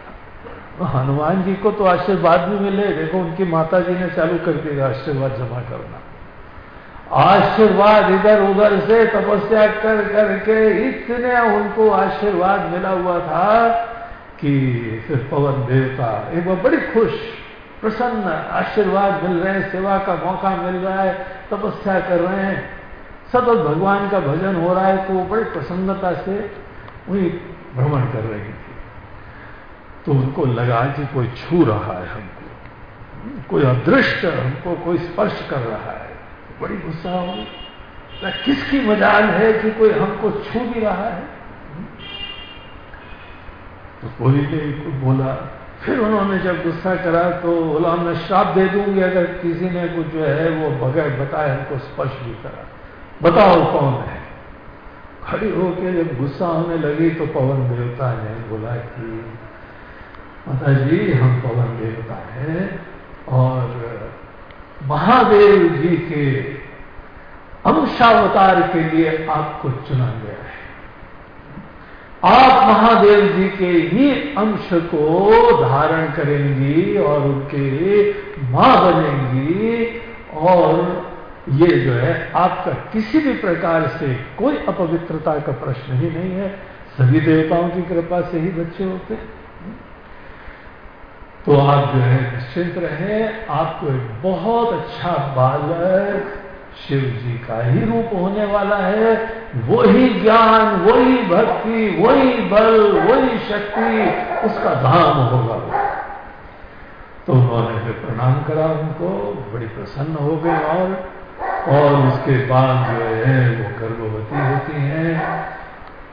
हनुमान जी को तो आशीर्वाद भी मिले। देखो, उनकी माता जी ने चालू कर दिया आशीर्वाद जमा करना। आशीर्वाद इधर उधर से तपस्या कर करके इतने उनको आशीर्वाद मिला हुआ था कि पवन देवता। एक बार बड़ी खुश, प्रसन्न, आशीर्वाद मिल रहे हैं, सेवा का मौका मिल रहा है, तपस्या कर रहे हैं। सतत भगवान का भजन हो रहा है तो वो बड़ी प्रसन्नता से वही भ्रमण कर रही थी। तो उनको लगा कि कोई छू रहा है हमको। कोई अदृष्ट हमको, कोई स्पर्श कर रहा है। बड़ी गुस्सा हो किसकी मजाल है कि कोई हमको छू भी रहा है? तो कोई ने बोला। फिर उन्होंने जब गुस्सा करा तो बोला, मैं श्राप दे दूँगी अगर किसी ने कुछ जो है वो बगैर बताए हमको स्पर्श भी करा। बताओ कौन है? खड़ी होके जब गुस्सा होने लगी तो पवन देवता ने बोला कि माता जी हम पवन देवता हैं और महादेव जी के अंशावतार के लिए आपको चुना गया आप महादेव जी के ही अंश को धारण करेंगी और उनके माँ बनेंगी और ये जो है, आपका किसी भी प्रकार से कोई अपवित्रता का प्रश्न ही नहीं है। सभी देवताओं की कृपा से ही बच्चे होते हैं। तो आप जो है, निश्चिंत रहे। आपको एक बहुत अच्छा बालक शिव जी का ही रूप होने वाला है। वही ज्ञान, वही भक्ति, वही बल, वही शक्ति, उसका धाम होगा। तो उन्होंने फिर प्रणाम करा उनको, बड़ी प्रसन्न हो गई और और उसके बाद जो है वो गर्भवती होती हैं।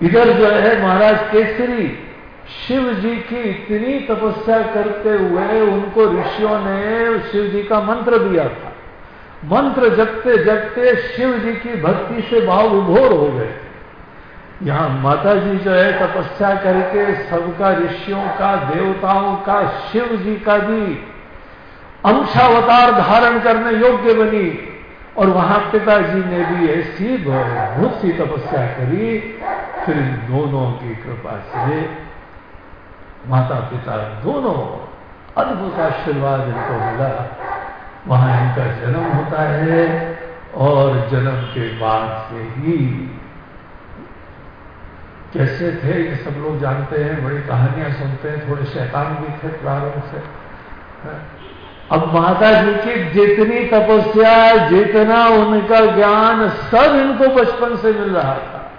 इधर जो है महाराज केसरी शिव जी की इतनी तपस्या करते हुए उनको ऋषियों ने शिव जी का मंत्र दिया था। मंत्र जगते जगते शिव जी की भक्ति से भाव विभोर हो गए। यहाँ माता जी जो है तपस्या करके सबका ऋषियों का, देवताओं का शिव जी का भी अंशावतार धारण करने योग्य बनी और वहाँ पिताजी ने भी ऐसी बहुत सी तपस्या करी, फिर दोनों की कृपा से माता पिता दोनों अद्भुत आशीर्वाद इनको मिला। वहाँ इनका जन्म होता है और जन्म के बाद से ही कैसे थे, ये सब लोग जानते हैं, बड़ी कहानियाँ सुनते हैं, थोड़े शैतान भी थे प्रारंभ से। अब माता जी की जितनी तपस्या, जितना उनका ज्ञान, सब इनको बचपन से मिल रहा था।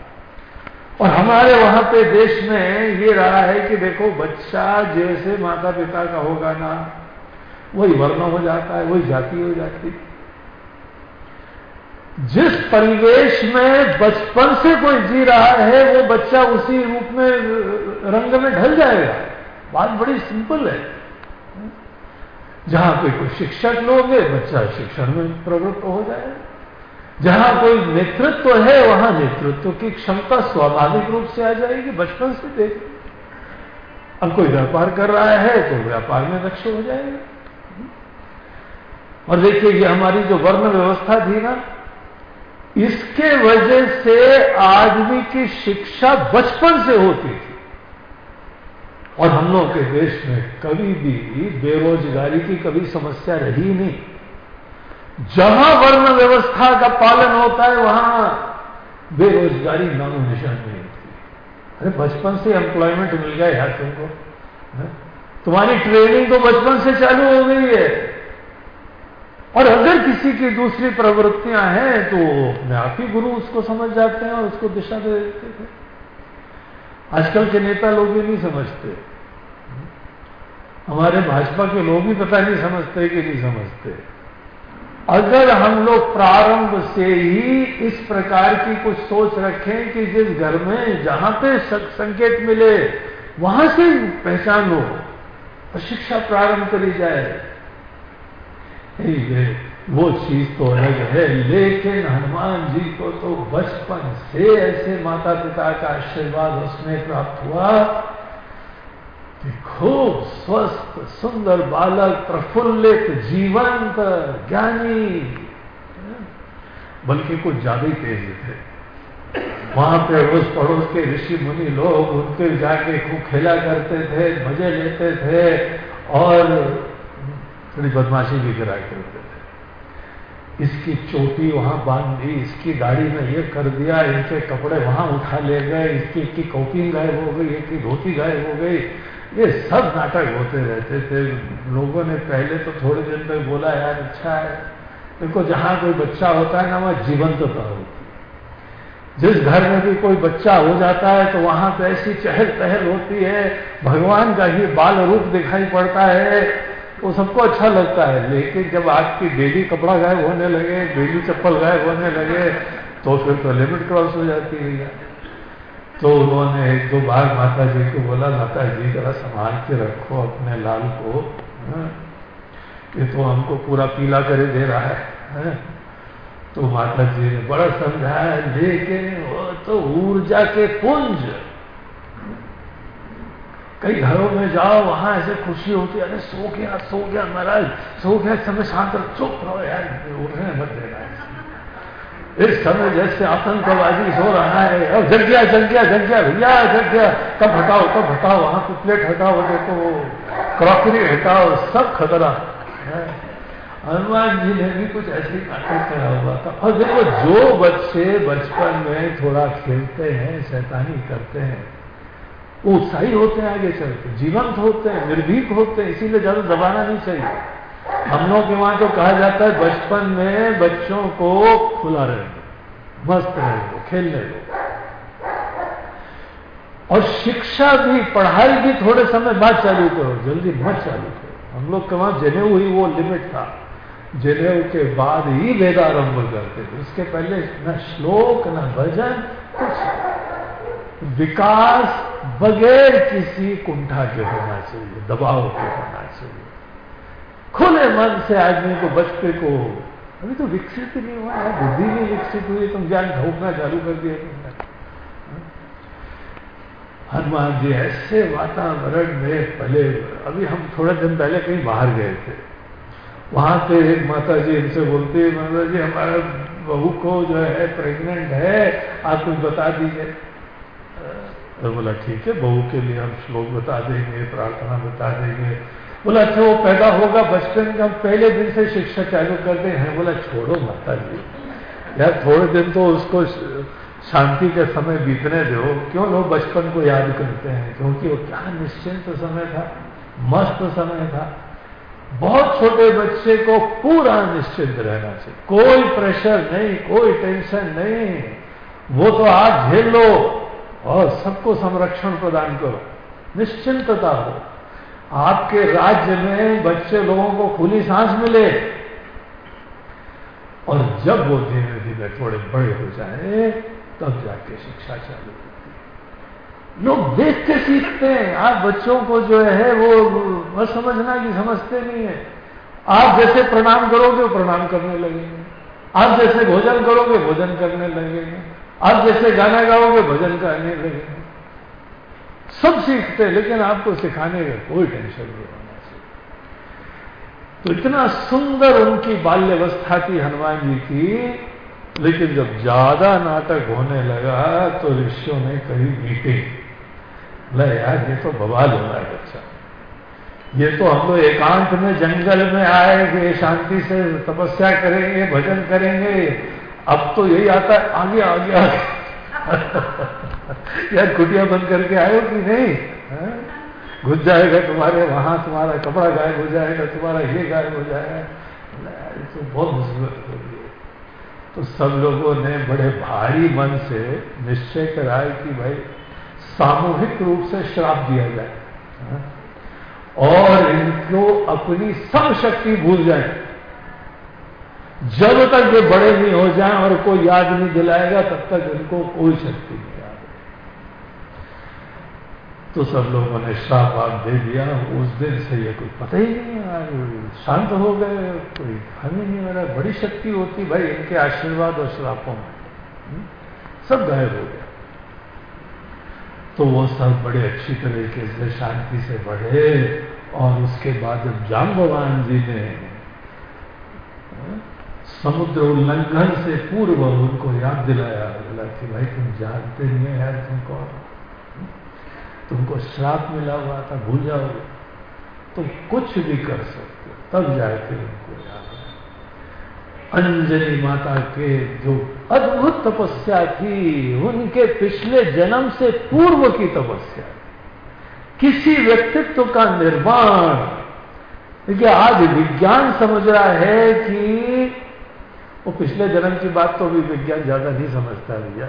और हमारे वहाँ पे देश में ये रहा है कि देखो, बच्चा जैसे माता पिता का होगा ना वही वर्ण हो जाता है, वही जाति हो जाती जिस परिवेश में बचपन से कोई जी रहा है, वो बच्चा उसी रूप में, रंग में ढल जाएगा। बात बड़ी सिंपल है। जहाँ कोई कोई शिक्षक लोग है, बच्चा शिक्षण में प्रवृत्त हो जाएगा जहाँ कोई नेतृत्व है, वहाँ नेतृत्व की क्षमता स्वाभाविक रूप से आ जाएगी, बचपन से देख। अब कोई व्यापार कर रहा है तो व्यापार में दक्ष हो जाएगा। और देखिए ये हमारी जो वर्ण व्यवस्था थी ना, इसके वजह से आदमी की शिक्षा बचपन से होती थी। और हम लोग के देश में कभी भी बेरोजगारी की कभी समस्या रही नहीं। जहाँ वर्ण व्यवस्था का पालन होता है, वहाँ बेरोजगारी नामो निशान नहीं होती अरे, बचपन से एम्प्लॉयमेंट मिल गया यार तुमको तुम्हारी ट्रेनिंग तो बचपन से चालू हो गई है। और अगर किसी की दूसरी प्रवृत्तियाँ हैं तो अपने आप ही गुरु उसको समझ जाते हैं और उसको दिशा दे देते थे आजकल के नेता लोग भी नहीं समझते। हमारे भाजपा के लोग भी पता नहीं समझते कि नहीं समझते। अगर हम लोग प्रारंभ से ही इस प्रकार की कुछ सोच रखें कि जिस घर में जहाँ पे संकेत मिले, वहाँ से पहचान हो और शिक्षा प्रारंभ करी जाए। वो चीज़ तो अलग है। लेकिन हनुमान जी को तो बचपन से ऐसे माता पिता का आशीर्वाद उसमें प्राप्त हुआ खूब स्वस्थ, सुंदर बालक, प्रफुल्लित, जीवंत, ज्ञानी। बल्कि कुछ ज़्यादा ही तेज थे। वहाँ पे रोज पड़ोस के ऋषि मुनि लोग उनके जाके खूब खेला करते थे, मज़े लेते थे और थोड़ी बदमाशी भी करा करते थे। इसकी चोटी वहाँ बाँध दी इसकी दाढ़ी में ये कर दिया, इनके कपड़े वहाँ उठा ले गए, इसकी की कॉपी गायब हो गई एक की धोती गायब हो गई। ये सब नाटक होते रहते थे। लोगों ने पहले तो थोड़े दिन तक बोला, यार अच्छा है। देखो जहाँ कोई बच्चा होता है ना, वहाँ जीवंतता होती जिस घर में भी कोई बच्चा हो जाता है तो वहाँ पे ऐसी चहल पहल होती है। भगवान का ही बाल रूप दिखाई पड़ता है। वो सबको अच्छा लगता है लेकिन जब आपकी डेली कपड़ा गायब होने लगे डेली चप्पल गायब होने लगे तो फिर तो लिमिट क्रॉस हो जाती है तो उन्होंने एक दो बार माता जी को बोला माता जी जरा संभाल के रखो अपने लाल को हाँ? ये तो हमको पूरा पीला करे दे रहा है, है? तो माता जी ने बड़ा समझाया लेकिन वो तो ऊर्जा के पुंज कई घरों में जाओ, वहाँ ऐसे खुशी होती है, अरे सो गया सो गया महाराज, सो गया समय शांत चुप रहो यार, उठने मत देना। इस समय जैसे आतंकवादी सो रहा है, अब जग गया जग गया जग गया, भैया जग गया, कब हटाओ कब हटाओ, वहाँ पे प्लेट हटाओ, देखो क्रॉकरी हटाओ, सब खतरा हनुमान जी ने भी कुछ ऐसे नाटक करा हुआ था और देखो, जो बच्चे बचपन में थोड़ा खेलते हैं, शैतानी करते हैं वो उत्साही होते हैं आगे चल के, जीवंत होते हैं, निर्भीक होते हैं, इसीलिए ज़्यादा दबाना नहीं चाहिए। हम लोग के वहाँ तो कहा जाता है, बचपन में बच्चों को खुला रहे, मस्त रहे दो खेलने दो। और शिक्षा भी, पढ़ाई भी थोड़े समय बाद चालू करो, जल्दी मत चालू करो। हम लोग के वहाँ जनेऊ ही वो लिमिट था। जनेऊ के बाद ही वेदारंभ करते थे। उसके पहले न श्लोक, न भजन, कुछ विकास बगैर किसी कुंठा के होना चाहिए, दबाव के होना चाहिए। खुले मन से आदमी को बचपे को अभी तो विकसित नहीं हुआ है, बुद्धि नहीं विकसित हुई तुम ज्ञान ढोकना चालू कर दिया तुमने। हनुमान जी, ऐसे वातावरण में पहले अभी हम थोड़े दिन पहले कहीं बाहर गए थे। वहाँ पे एक माता जी इनसे बोलते माता जी हमारा बहू को जो है प्रेग्नेंट है, आप कुछ बता दीजिए। तो बोला, ठीक है, बहू के लिए हम श्लोक बता देंगे, प्रार्थना बता देंगे। बोला अच्छा वो पैदा होगा बचपन का पहले दिन से शिक्षा चालू कर दे हैं। बोला, छोड़ो माता जी यार थोड़े दिन तो उसको शांति के समय बीतने दो। क्यों लोग बचपन को याद करते हैं? क्योंकि वो क्या निश्चिंत तो समय था, मस्त तो समय था। बहुत छोटे बच्चे को पूरा निश्चिंत रहना चाहिए। कोई प्रेशर नहीं, कोई टेंशन नहीं। वो तो आज झेल लो। और सबको संरक्षण प्रदान करो। निश्चिंतता हो। आपके राज्य में बच्चे लोगों को खुली सांस मिले। और जब वो धीरे धीरे थोड़े बड़े हो जाए, तब जाके शिक्षा चालू होती लोग देख के सीखते हैं। आप बच्चों को जो है, वो मत समझना कि समझते नहीं है। आप जैसे प्रणाम करोगे प्रणाम करने लगेंगे। आप जैसे भोजन करोगे, भोजन करने लगेंगे। आप जैसे गाना गाओगे, भजन गाने लगेंगे सब सीखते हैं लेकिन आपको सिखाने का कोई टेंशन नहीं होना चाहिए। तो इतना सुंदर उनकी बाल्यवस्था थी हनुमान जी की, लेकिन जब ज़्यादा नाटक होने लगा तो ऋषियों ने कही ले यार, ये तो बवाल हो रहा है बच्चा। ये तो हम लोग एकांत में, जंगल में आएँगे शांति से तपस्या करेंगे, भजन करेंगे अब तो यही आता है, आगे आगे आगे। यार कुटिया बंद करके आए कि नहीं? घुस जाएगा तुम्हारे, वहाँ तुम्हारा कपड़ा गायब हो जाएगा, तुम्हारा ये गायब हो जाएगा। तो बहुत मुसीबत हो गई तो सब लोगों ने बड़े भारी मन से निश्चय कराया कि भाई, सामूहिक रूप से श्राप दिया जाए। और इनको अपनी सब शक्ति भूल जाए। जब तक ये बड़े नहीं हो जाएँ और कोई याद नहीं दिलाएगा, तब तक इनको कोई शक्ति नहीं याद तो सब लोगों ने आप दे दिया। उस दिन से ये कोई पता ही नहीं शांत हो गए, कोई ध्यान ही नहीं मेरा। बड़ी शक्ति होती भाई, इनके आशीर्वाद और श्रापों में। हम्म? सब गायब हो गया तो वो सब बड़े अच्छी तरीके से शांति से बढ़े और उसके बाद जब जाम भगवान जी ने समुद्र उल्लंघन से पूर्व उनको याद दिलाया, बोला कि भाई तुम जानते नहीं है यार तुमको तुमको श्राप मिला हुआ था, भूल जाओगे। तुम कुछ भी कर सकते तब जाके उनको याद अंजलि माता के जो अद्भुत तपस्या थी, उनके पिछले जन्म से पूर्व की तपस्या। किसी व्यक्तित्व का निर्माण, देखिए, आज विज्ञान समझ रहा है कि वो पिछले जन्म की बात तो अभी विज्ञान ज़्यादा नहीं समझता भैया।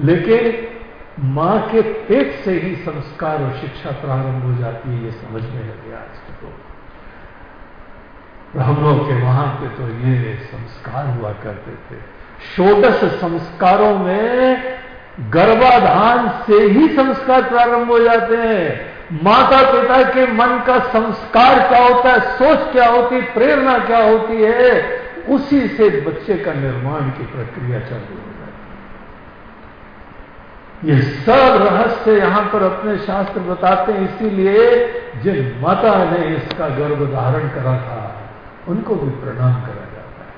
लेकिन माँ के पेट से ही संस्कार और शिक्षा प्रारंभ हो जाती है, ये समझने लगे आज के तो। ब्राह्मणों के वहाँ पे तो ये संस्कार हुआ करते थे। षोडश संस्कारों में गर्भाधान से ही संस्कार प्रारंभ हो जाते हैं। माता पिता के मन का संस्कार क्या होता है, सोच क्या होती प्रेरणा क्या होती है उसी से बच्चे का निर्माण की प्रक्रिया चालू हो जाती ये सब रहस्य यहाँ पर अपने शास्त्र बताते हैं, इसीलिए जिन माता ने इसका गर्भ धारण करा था, उनको भी प्रणाम करा जाता है।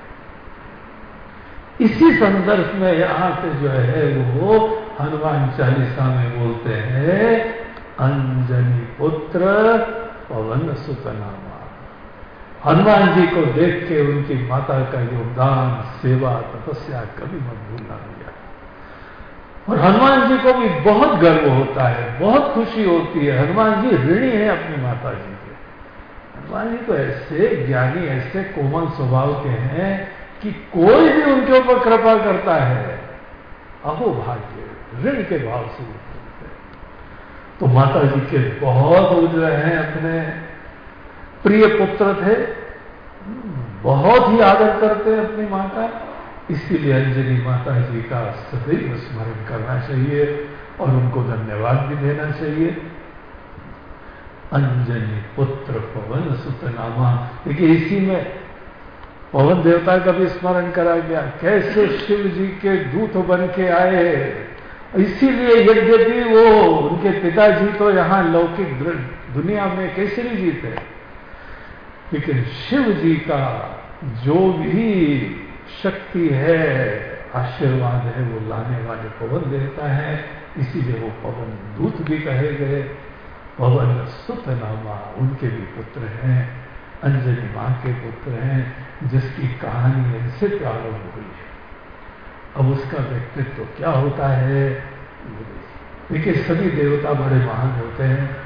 इसी संदर्भ में यहाँ पे जो है वो हनुमान चालीसा में बोलते हैं, अंजनी पुत्र पवन सुतनामा। हनुमान जी को देख के उनकी माता का योगदान, सेवा, तपस्या कभी मत भूलना भैया। और हनुमान जी को भी बहुत गर्व होता है, बहुत खुशी होती है। हनुमान जी ऋणी है अपनी माता जी के। हनुमान जी तो ऐसे ज्ञानी, ऐसे कोमल स्वभाव के हैं कि कोई भी उनके ऊपर कृपा करता है, अहो भाग्य, ऋण के भाव से तो माता जी के बहुत उज्र हैं अपने। प्रिय पुत्र थे, बहुत ही आदर करते हैं अपनी माता। इसीलिए अंजलि माता जी का सदैव स्मरण करना चाहिए और उनको धन्यवाद भी देना चाहिए। अंजलि पुत्र पवन सुतनामा। देखिए, इसी में पवन देवता का भी स्मरण करा गया। कैसे शिव जी के दूत बन के आए इसीलिए यद्यपि वो उनके पिताजी तो यहाँ लौकिक दुनिया में केसरी जी थे लेकिन शिव जी का जो भी शक्ति है, आशीर्वाद है, वो लाने वाले पवन देवता है। इसीलिए वो पवन दूत भी कहे गए। पवन सुत नामा, उनके भी पुत्र हैं अंजलि माँ के पुत्र हैं, जिसकी कहानी इनसे प्रारंभ हुई है। अब उसका व्यक्तित्व तो क्या होता है? देखिए, सभी देवता बड़े महान होते हैं।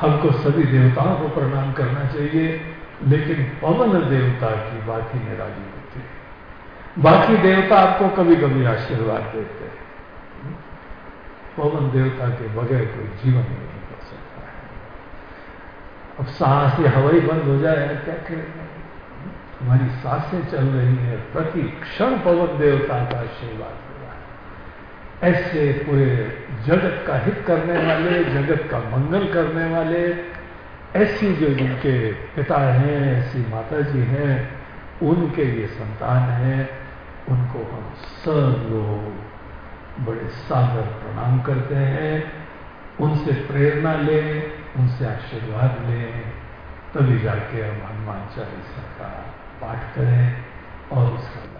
हमको सभी देवताओं को प्रणाम करना चाहिए, लेकिन पवन देवता की बात ही निराली होती है। बाकी देवता आपको कभी कभी आशीर्वाद देते हैं। पवन देवता के बगैर कोई जीवन नहीं कर सकता है। अब सांस या हवाई बंद हो जाए क्या करेंगे हमारी साँसें चल रही है, प्रति क्षण पवन देवता का आशीर्वाद। ऐसे पूरे जगत का हित करने वाले, जगत का मंगल करने वाले, ऐसी जो जिनके पिता हैं, ऐसी माता जी हैं, उनके ये संतान हैं, उनको हम सब लोग बड़े सादर प्रणाम करते हैं। उनसे प्रेरणा लें, उनसे आशीर्वाद लें। तभी जाके हम हनुमान चालीसा का पाठ करें और उसका